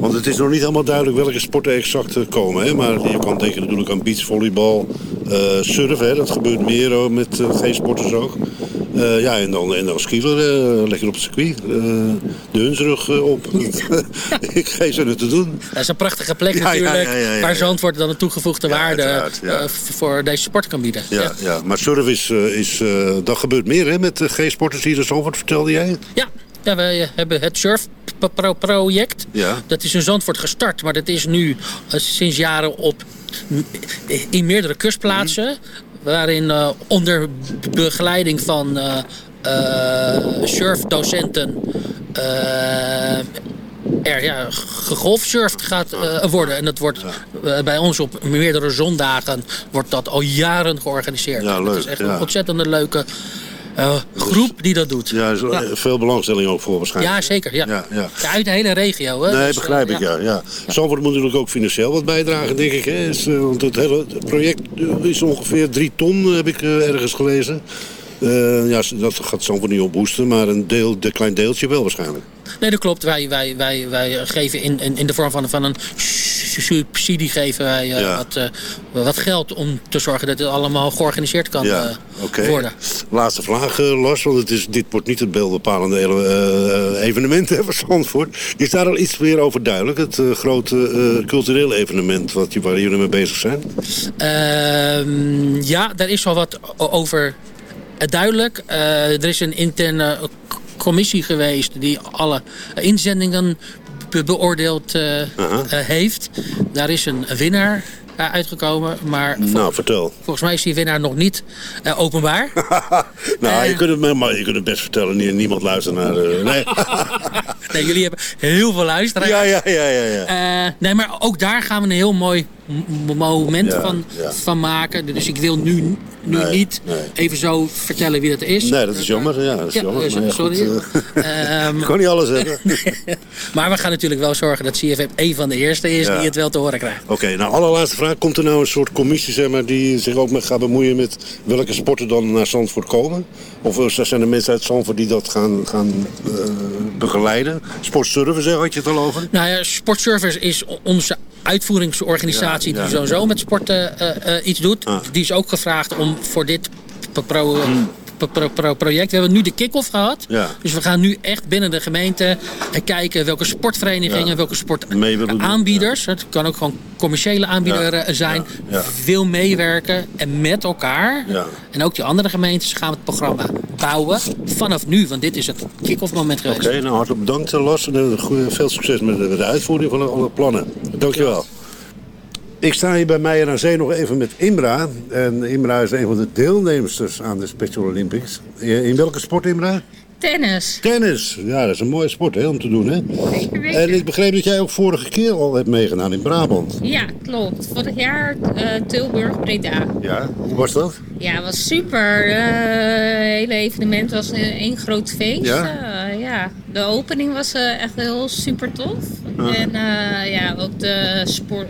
Want het is nog niet helemaal duidelijk welke sporten exact komen. Hè? Maar je kan denken natuurlijk aan beachvolleybal, eh surfen. Hè? Dat gebeurt meer ook met eh G-sporters ook. Eh, ja, en dan, en dan skileren, lekker op het circuit. De hunsrug op. ik geef ze het te doen. Dat is een prachtige plek Ja, natuurlijk, ja, ja, waar. Zandvoort dan een toegevoegde waarde voor deze sport kan bieden. Ja, ja. maar surf is, is dat gebeurt meer hè, met G-sporters hier in Zandvoort, vertelde jij? Ja, ja wij hebben het Surf-project. Ja. Dat is in Zandvoort gestart, maar dat is nu eh, sinds jaren op, in meerdere kustplaatsen. Waarin eh, onder begeleiding van eh, eh, surfdocenten eh, er ja, gegolfsurfd gaat eh, worden. En dat wordt eh, bij ons op meerdere zondagen wordt dat al jaren georganiseerd. Ja, Het leuk, is echt ja. een ontzettende leuke eh, groep die dat doet. Ja, veel belangstelling ook voor waarschijnlijk. Ja, zeker. Ja. Ja, ja. Ja, uit de hele regio. Hè? Nee, Dus, eh, begrijp ik, ja. ja. Zandvoort moet natuurlijk ook financieel wat bijdragen, denk ik. Hè. Is, eh, want het hele project is ongeveer drie ton, heb ik ergens gelezen. Eh, ja, dat gaat Zandvoort niet ophoesten, maar een deel, een klein deeltje wel waarschijnlijk. Nee, dat klopt. Wij, wij, wij, wij geven in, in, in de vorm van, van een subsidie geven wij eh, Ja. wat, eh, wat geld om te zorgen dat het allemaal georganiseerd kan ja, worden. Laatste vraag, Lars, want het is, dit wordt niet het beeldbepalende evenement hè, voor Zandvoort. Is daar al iets meer over duidelijk? Het grote culturele evenement wat, je- waar jullie mee bezig zijn? Ehm, ja, daar is wel wat over duidelijk. Eh, er is een interne commissie geweest die alle inzendingen be- beoordeeld eh, eh, heeft. Daar is een winnaar eh, uitgekomen, maar vol- Nou, vertel. volgens mij is die winnaar nog niet eh, openbaar. Nou, Eh. je, kunt het, maar je kunt het best vertellen. Nie- Niemand luistert naar... eh, nee. nee, jullie hebben heel veel luisteraars. Ja, ja, ja, ja, ja. Eh, nee, maar ook daar gaan we een heel mooi moment Ja, van, ja. van maken. Dus ik wil nu, nu Nee, niet nee. even zo vertellen wie dat is. Nee, dat is jammer. Ja, dat is Ja, jammer. Maar sorry. eh, Ehm, ik kan niet alles hebben. maar we gaan natuurlijk wel zorgen dat CFM een van de eerste is die het wel te horen krijgt. Oké, nou, allerlaatste vraag. Komt er nou een soort commissie zeg maar, die zich ook met gaat bemoeien met welke sporten dan naar Zandvoort komen? Of eh, zijn er mensen uit Zandvoort die dat gaan, gaan eh, begeleiden? Sportsurfen, zeg, had je het al over? Nou ja, Sportservice is onze uitvoeringsorganisatie die sowieso met sporten eh, eh, iets doet. Ah. Die is ook gevraagd om voor dit pro- pro- pro- pro- pro- project. We hebben nu de kick-off gehad. Ja. Dus we gaan nu echt binnen de gemeente eh, kijken welke sportverenigingen, Ja. welke sportaanbieders, het kan ook gewoon commerciële aanbieder eh, zijn, wil meewerken. En met elkaar, Ja. en ook die andere gemeentes, gaan we het programma bouwen vanaf nu. Want dit is het kick-off moment geweest. Oké, nou hartelijk bedankt Lars. En, eh, veel succes met de, met de uitvoering van alle plannen. Dankjewel. Ik sta hier bij Meijer aan Zee nog even met Imra. En Imra is een van de deelnemers aan de Special Olympics. In welke sport, Imra? Tennis. Tennis. Ja, dat is een mooie sport hè, om te doen. Hè? Zeker weten. En ik begreep dat jij ook vorige keer al hebt meegedaan in Brabant. Ja, klopt. Vorig jaar eh, Tilburg, Breda. Ja, hoe was dat? Ja, was super. Eh, Het hele evenement was één groot feest. Ja? Eh, ja. De opening was echt heel super tof. Ja. En ja, ook de, sport,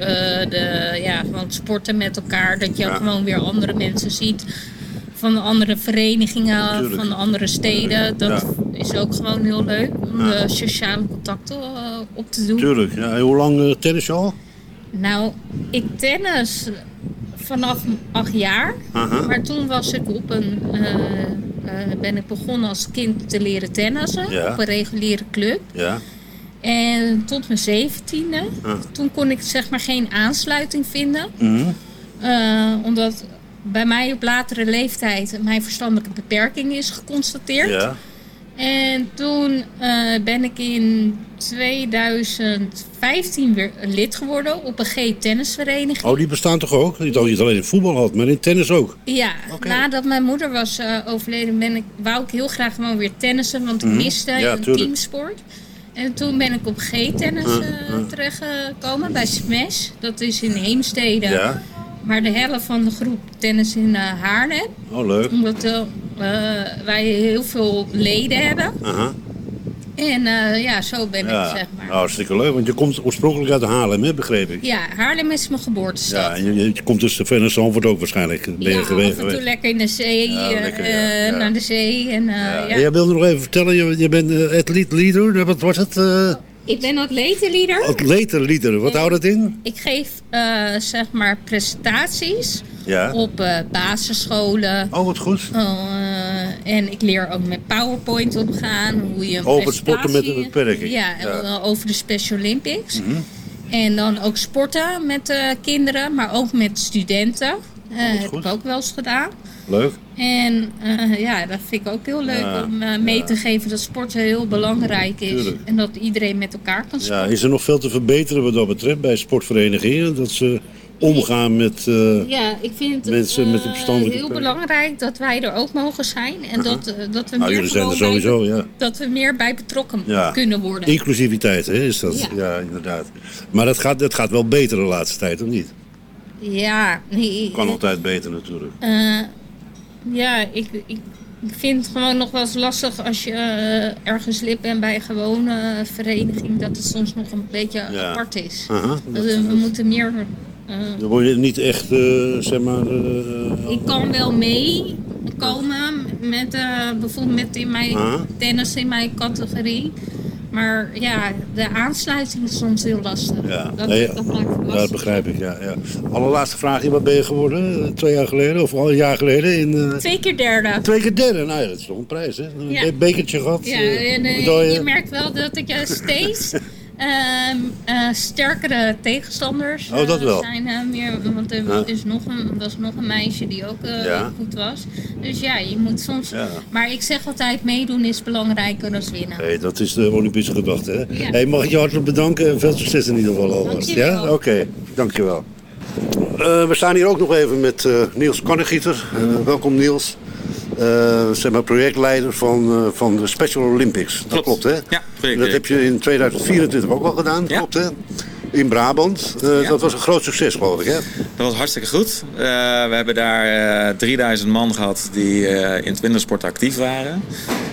de ja, gewoon sporten met elkaar. Dat je Ja. ook gewoon weer andere mensen ziet van de andere verenigingen, van de andere steden. Dat is ook gewoon heel leuk om Ja. de sociale contacten eh, op te doen. Tuurlijk. Ja, hoe lang eh, tennis je al? Nou, ik tennis vanaf acht jaar. Aha. Maar toen was ik op een, eh, ben ik begonnen als kind te leren tennissen. Ja. Op een reguliere club. Ja. En tot mijn zeventiende. Ah. Toen kon ik zeg maar geen aansluiting vinden. Mhm. Omdat bij mij op latere leeftijd mijn verstandelijke beperking is geconstateerd. Ja. En toen eh, ben ik in 2015 weer lid geworden op een G-tennisvereniging. Oh, die bestaan toch ook? Niet al- niet alleen in voetbal had, maar in tennis ook. Ja, nadat mijn moeder was eh, overleden, ben ik, wou ik heel graag gewoon weer tennissen, want ik Mhm. miste Ja, een tuurlijk. teamsport. En toen ben ik op G-tennis Ah, eh, ah. terechtgekomen bij Smash. Dat is in Heemstede. Ja. Maar de helft van de groep tennis in eh, Haarlem. Oh, leuk. Omdat eh, eh, wij heel veel leden hebben. Aha. En eh, ja, zo ben ik Ja, zeg maar. nou, hartstikke leuk. Want je komt oorspronkelijk uit Haarlem, hè, begreep ik. Ja, Haarlem is mijn geboortestad. Ja, en je, je komt dus ver naar Zandvoort ook waarschijnlijk. Ben je Ja, geweest? af en toe geweest. lekker in de zee, Ja, eh, lekker, ja, ja. naar de zee. En, eh, Ja. ja. En jij wilde nog even vertellen, je, je bent uh, athlete leader. Wat was het? eh Ik ben atletenleader. atleten leader. Wat houdt dat in? Ik geef eh, zeg maar presentaties Ja. op eh, basisscholen. Oh, wat goed. Eh, en ik leer ook met PowerPoint omgaan. Hoe je Over het sporten met een beperking. Ja, Ja. over de Special Olympics. Mhm. En dan ook sporten met kinderen, maar ook met studenten. Eh, heb goed. ik ook wel eens gedaan. Leuk. En eh, ja, dat vind ik ook heel leuk Ja, om eh, mee te geven dat sporten heel belangrijk is. Tuurlijk. En dat iedereen met elkaar kan Ja, sporten. is er nog veel te verbeteren wat dat betreft bij sportverenigingen? Dat ze omgaan met... eh, Ja, ik vind het met een verstandelijke heel belangrijk dat wij er ook mogen zijn. En dat, dat we Nou, meer zijn er gewoon bij- sowieso, ja. Dat we meer bij betrokken ja. kunnen worden. Inclusiviteit, hè, is dat? Ja. Ja, inderdaad. Maar dat gaat, dat gaat wel beter de laatste tijd, of niet? Ja, nee, Kan altijd beter natuurlijk. Ja ik, ik, ik vind het gewoon nog wel eens lastig als je eh, ergens lid bent bij een gewone vereniging, dat het soms nog een beetje Ja. apart is. Dat we, we moeten meer. eh, Dan word je niet echt, eh, zeg maar... eh, ik kan wel meekomen met eh, bijvoorbeeld met in mijn tennis in mijn categorie. Maar ja, de aansluiting is soms heel lastig. Ja, Dat, nee, dat maakt het ja, dat lastig. begrijp ik, ja, ja. Allerlaatste vraagje, wat ben je geworden? Eh, Twee jaar geleden, of al een jaar geleden? In, eh, Twee keer derde. Twee keer derde, nou ja, dat is toch een prijs, hè? Een Ja. bekertje gehad, Ja, eh, en, je merkt wel dat ik steeds ehm, eh, sterkere tegenstanders Oh, dat eh, wel. zijn. eh, meer, want er Ja. is nog een, was nog een meisje die ook Ja. goed was. Dus ja, je moet soms... Ja. Maar ik zeg altijd, meedoen is belangrijker dan winnen. Nee, dat is de Olympische gedachte, hè? Hey, mag ik je hartelijk bedanken en veel succes in ieder geval alvast. Dankjewel. Ja? Oké, dankjewel. Eh, we staan hier ook nog even met Niels Kannegieter. Welkom Niels. Eh zeg maar projectleider van, eh, van de Special Olympics. Dat klopt, hè? Ja, dat heb je in 2024 ook al gedaan, klopt hè? In Brabant. Eh, Dat was een groot succes, geloof ik, hè? Dat was hartstikke goed. We hebben daar eh 3000 man gehad die in het wintersport actief waren.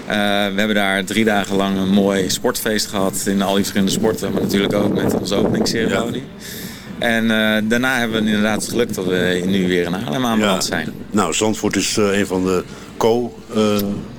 We hebben daar drie dagen lang een mooi sportfeest gehad in al die verschillende sporten. Maar natuurlijk ook met onze openingsceremonie. En daarna hebben we inderdaad het geluk dat we nu weer in Haarlem aanbeland zijn. Nou, Zandvoort is een van de co...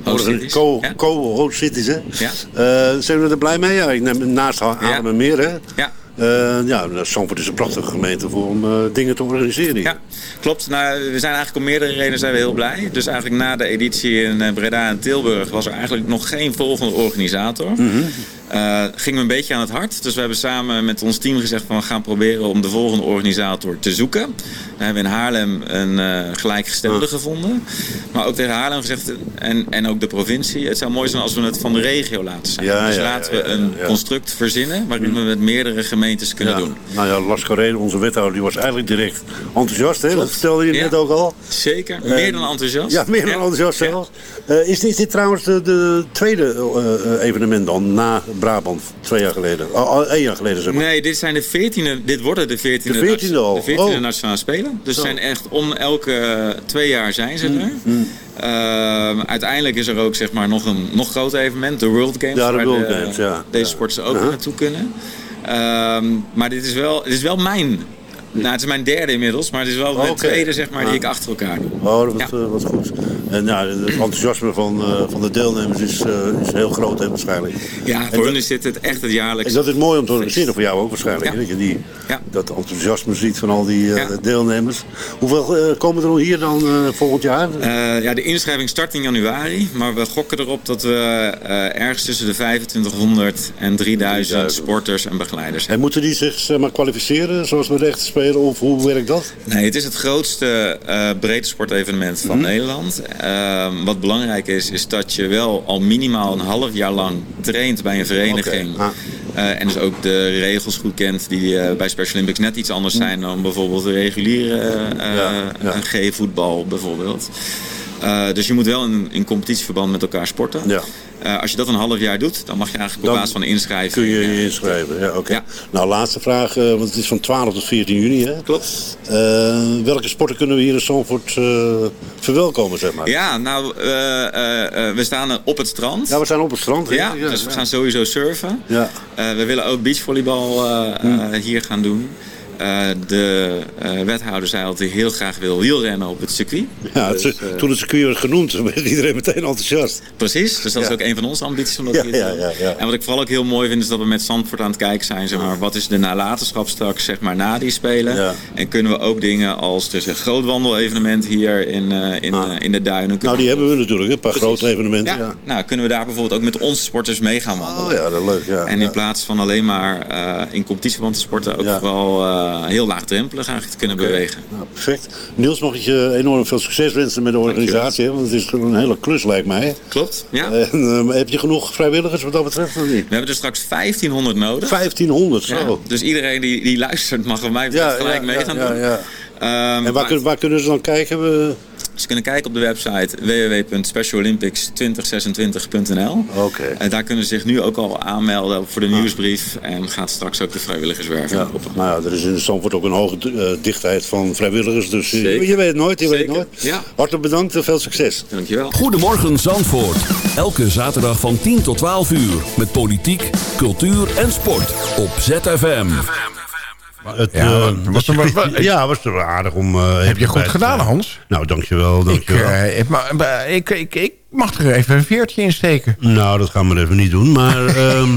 cities, co, ja. cities, hè? Ja. Eh, zijn we er blij mee? Ja, ik neem naast Haarlemmermeer, hè? Ja. Eh, ja, nou, Zandvoort is een prachtige gemeente voor om dingen te organiseren. Ja, klopt. Nou, we zijn eigenlijk om meerdere redenen zijn we heel blij. Dus eigenlijk na de editie in Breda en Tilburg was er eigenlijk nog geen volgende organisator. Mhm. Eh, ging me een beetje aan het hart. Dus we hebben samen met ons team gezegd van we gaan proberen om de volgende organisator te zoeken. We hebben in Haarlem een eh, gelijkgestelde gevonden. Maar ook tegen Haarlem gezegd en, en ook de provincie. Het zou mooi zijn als we het van de regio laten zijn. Ja, dus ja, laten we een ja. construct verzinnen waarin we met meerdere gemeentes kunnen doen. Nou ja, Las Carré, onze wethouder, die was eigenlijk direct enthousiast. Hè? Dat vertelde je net ook al. Zeker, Eh, meer dan enthousiast. Ja, meer dan enthousiast zelfs. Is, dit, is dit trouwens de, de tweede evenement dan na Brabant, twee jaar geleden? Oh, oh, één jaar geleden, zeg maar. Nee, dit zijn de 14e, dit worden de 14e, De 14e al? De 14e Oh. nationale spelen. Dus Zo. zijn echt om elke twee jaar zijn ze er. Mm. Ehm, uiteindelijk is er ook zeg maar, nog een nog groter evenement, de World Games. Ja, de World Games, ja. Deze Ja. sporters ook Uh-huh. naartoe kunnen. Ehm, maar dit is, wel, dit is wel mijn Nou, het is mijn derde inmiddels, maar het is wel de Oké. tweede zeg maar, die Ah. ik achter elkaar doe. Oh, dat was, eh, was goed. En ja, het enthousiasme van, eh, van de deelnemers is, eh, is heel groot, hè, waarschijnlijk. Ja, En voor dat- hun is dit het echt het jaarlijks. En dat is mooi om te organiseren, voor jou ook waarschijnlijk. Dat je die, dat enthousiasme ziet van al die eh, deelnemers. Hoeveel komen er hier dan volgend jaar? Ja, de inschrijving start in januari, maar we gokken erop dat we ergens tussen de 2500 en 3000 sporters en begeleiders En moeten die zich zeg maar, kwalificeren, zoals we rechten spelen, of hoe werkt dat? Nee, het is het grootste eh breedte sportevenement van Mhm. Nederland. Ehm, wat belangrijk is, is dat je wel al minimaal een half jaar lang traint bij een vereniging. Ah. Eh, en dus ook de regels goed kent die eh, bij Special Olympics net iets anders zijn dan bijvoorbeeld de reguliere eh, G-voetbal bijvoorbeeld. Eh, dus je moet wel in, in competitieverband met elkaar sporten. Eh, als je dat een half jaar doet, dan mag je eigenlijk op Dan basis van de inschrijving... Kun je je inschrijven, ja, oké. Nou, laatste vraag, eh, want het is van 12 tot 14 juni, hè? Klopt. welke sporten kunnen we hier in Zandvoort eh, verwelkomen, zeg maar? Ja, nou, eh, eh, eh, we staan op het strand. Ja, we staan op het strand. hè? Ja, dus we gaan sowieso surfen. Ja. Eh, we willen ook beachvolleybal eh, eh, hier gaan doen. Eh, de eh, wethouder zei dat hij heel graag wil wielrennen op het circuit. Ja, het- Dus, eh, toen het circuit werd genoemd, werd iedereen meteen enthousiast. Precies, dus dat is ook een van onze ambities om dat Ja, ja, doen. ja, ja. En wat ik vooral ook heel mooi vind is dat we met Zandvoort aan het kijken zijn. Zeg maar, wat is de nalatenschap straks zeg maar, na die spelen? En kunnen we ook dingen als is een groot wandelevenement hier in, in, eh, in de duinen. Nou, die hebben we natuurlijk, een paar grote evenementen. Nou, kunnen we daar bijvoorbeeld ook met onze sporters mee gaan wandelen. Oh ja, dat leuk. Ja, En in plaats van alleen maar in competitieverband te sporten, ook vooral heel laagdrempelig eigenlijk te kunnen bewegen. Nou, perfect. Niels, mag ik je enorm veel succes wensen met de organisatie, hè? want het is een hele klus lijkt mij. Klopt, ja. En, ehm, heb je genoeg vrijwilligers wat dat betreft of niet? We hebben er straks 1500 nodig. 1500, zo. Ja, dus iedereen die, die luistert mag van mij Ja, gelijk mee gaan ja, doen. ja. Ehm, En waar, maar- kun- waar kunnen ze dan kijken? We... Ze kunnen kijken op de website www.specialolympics2026.nl. Oké. En daar kunnen ze zich nu ook al aanmelden voor de nieuwsbrief. En gaat straks ook de vrijwilligerswerving Ja, open. nou ja, er is in Zandvoort ook een hoge eh, dichtheid van vrijwilligers. Dus eh, Zeker. je weet het nooit, je weet het nooit. Ja. Hartelijk bedankt en veel succes. Dankjewel. Goedemorgen Zandvoort. Elke zaterdag van 10 tot 12 uur. Met politiek, cultuur en sport. Op ZFM. Het, Ja, eh, wat- het- wat- wat- ja, was er aardig om... eh, Heb je goed gedaan, Hans? Nou, dankjewel, Ik, dankjewel. eh, ik, maar ik, ik, ik mag er even een veertje in steken. Nou, dat gaan we even niet doen. Maar ehm,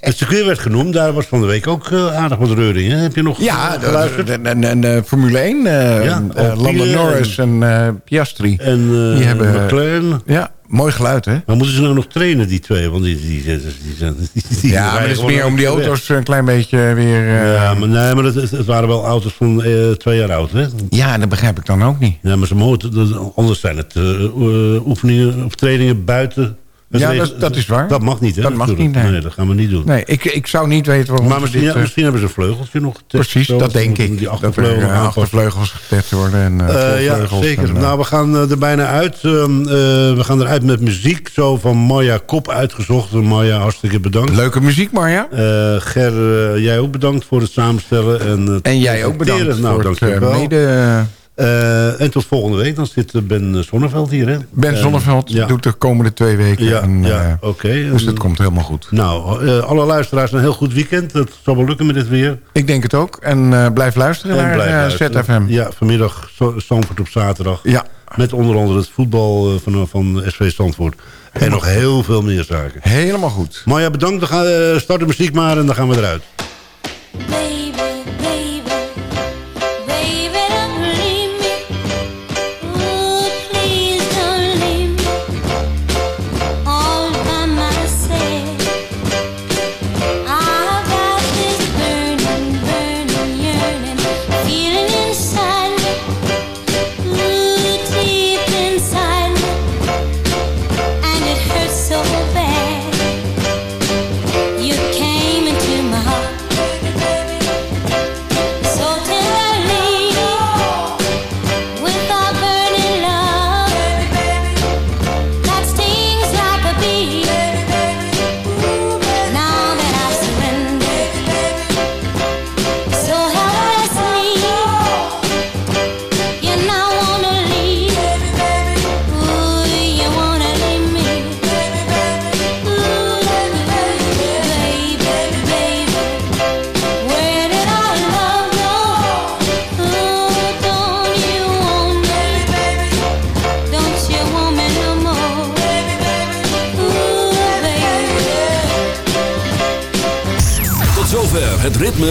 het circuit werd genoemd. Daar was van de week ook eh, aardig wat reuring. Hè? Heb je nog Ja, eh, geluisterd? en, en, eh, Formule 1. eh Ja, eh, ook Lando die, eh, Norris en eh, Piastri. En eh, die hebben, McLaren. Ja, mooi geluid, hè? Maar moeten ze nou nog trainen, die twee? Want die, die, die, die, die, die- die ja, maar het is meer om die auto's een klein beetje weer... eh, Ja, maar, nee, maar het, waren wel auto's van eh, twee jaar oud, hè? ja, dat begrijp ik dan ook niet. Ja, maar ze mogen, dat- anders zijn het eh, oefeningen of trainingen buiten. Ja, dat- dat is waar. Dat mag niet, hè? Dat mag niet, nee. nee. dat gaan we niet doen. Nee, ik, ik zou niet weten waarom maar misschien, dit, eh, misschien hebben ze een vleugeltje nog. Precies, Zo, dat denk ik. Die dat er eh, aanpassen. achtervleugels getest worden en Eh, ja, zeker. en, nou, we gaan er bijna uit. Ehm, eh, we gaan eruit met muziek. Zo van Maya Kop uitgezocht. Maya, hartstikke bedankt. Leuke muziek. Eh Ger, jij ook bedankt voor het samenstellen. En, En jij ook bedankt presenteren. voor nou, het mede... Eh, en tot volgende week. Dan zit eh, Ben Zonneveld hier, hè? Ben Eh, Zonneveld ja. doet de komende twee weken. Ja, en, ja oké. Dus dat komt helemaal goed. Nou, eh, alle luisteraars een heel goed weekend. Het zal wel lukken met dit weer. Ik denk het ook. En eh, blijf luisteren En naar blijf eh, luisteren. ZFM. Ja, vanmiddag Zandvoort op zaterdag. Ja. Met onder andere het voetbal van, van SV Zandvoort. En nog heel veel meer zaken. Helemaal goed. Marja, bedankt. We gaan, eh, start de muziek maar en dan gaan we eruit.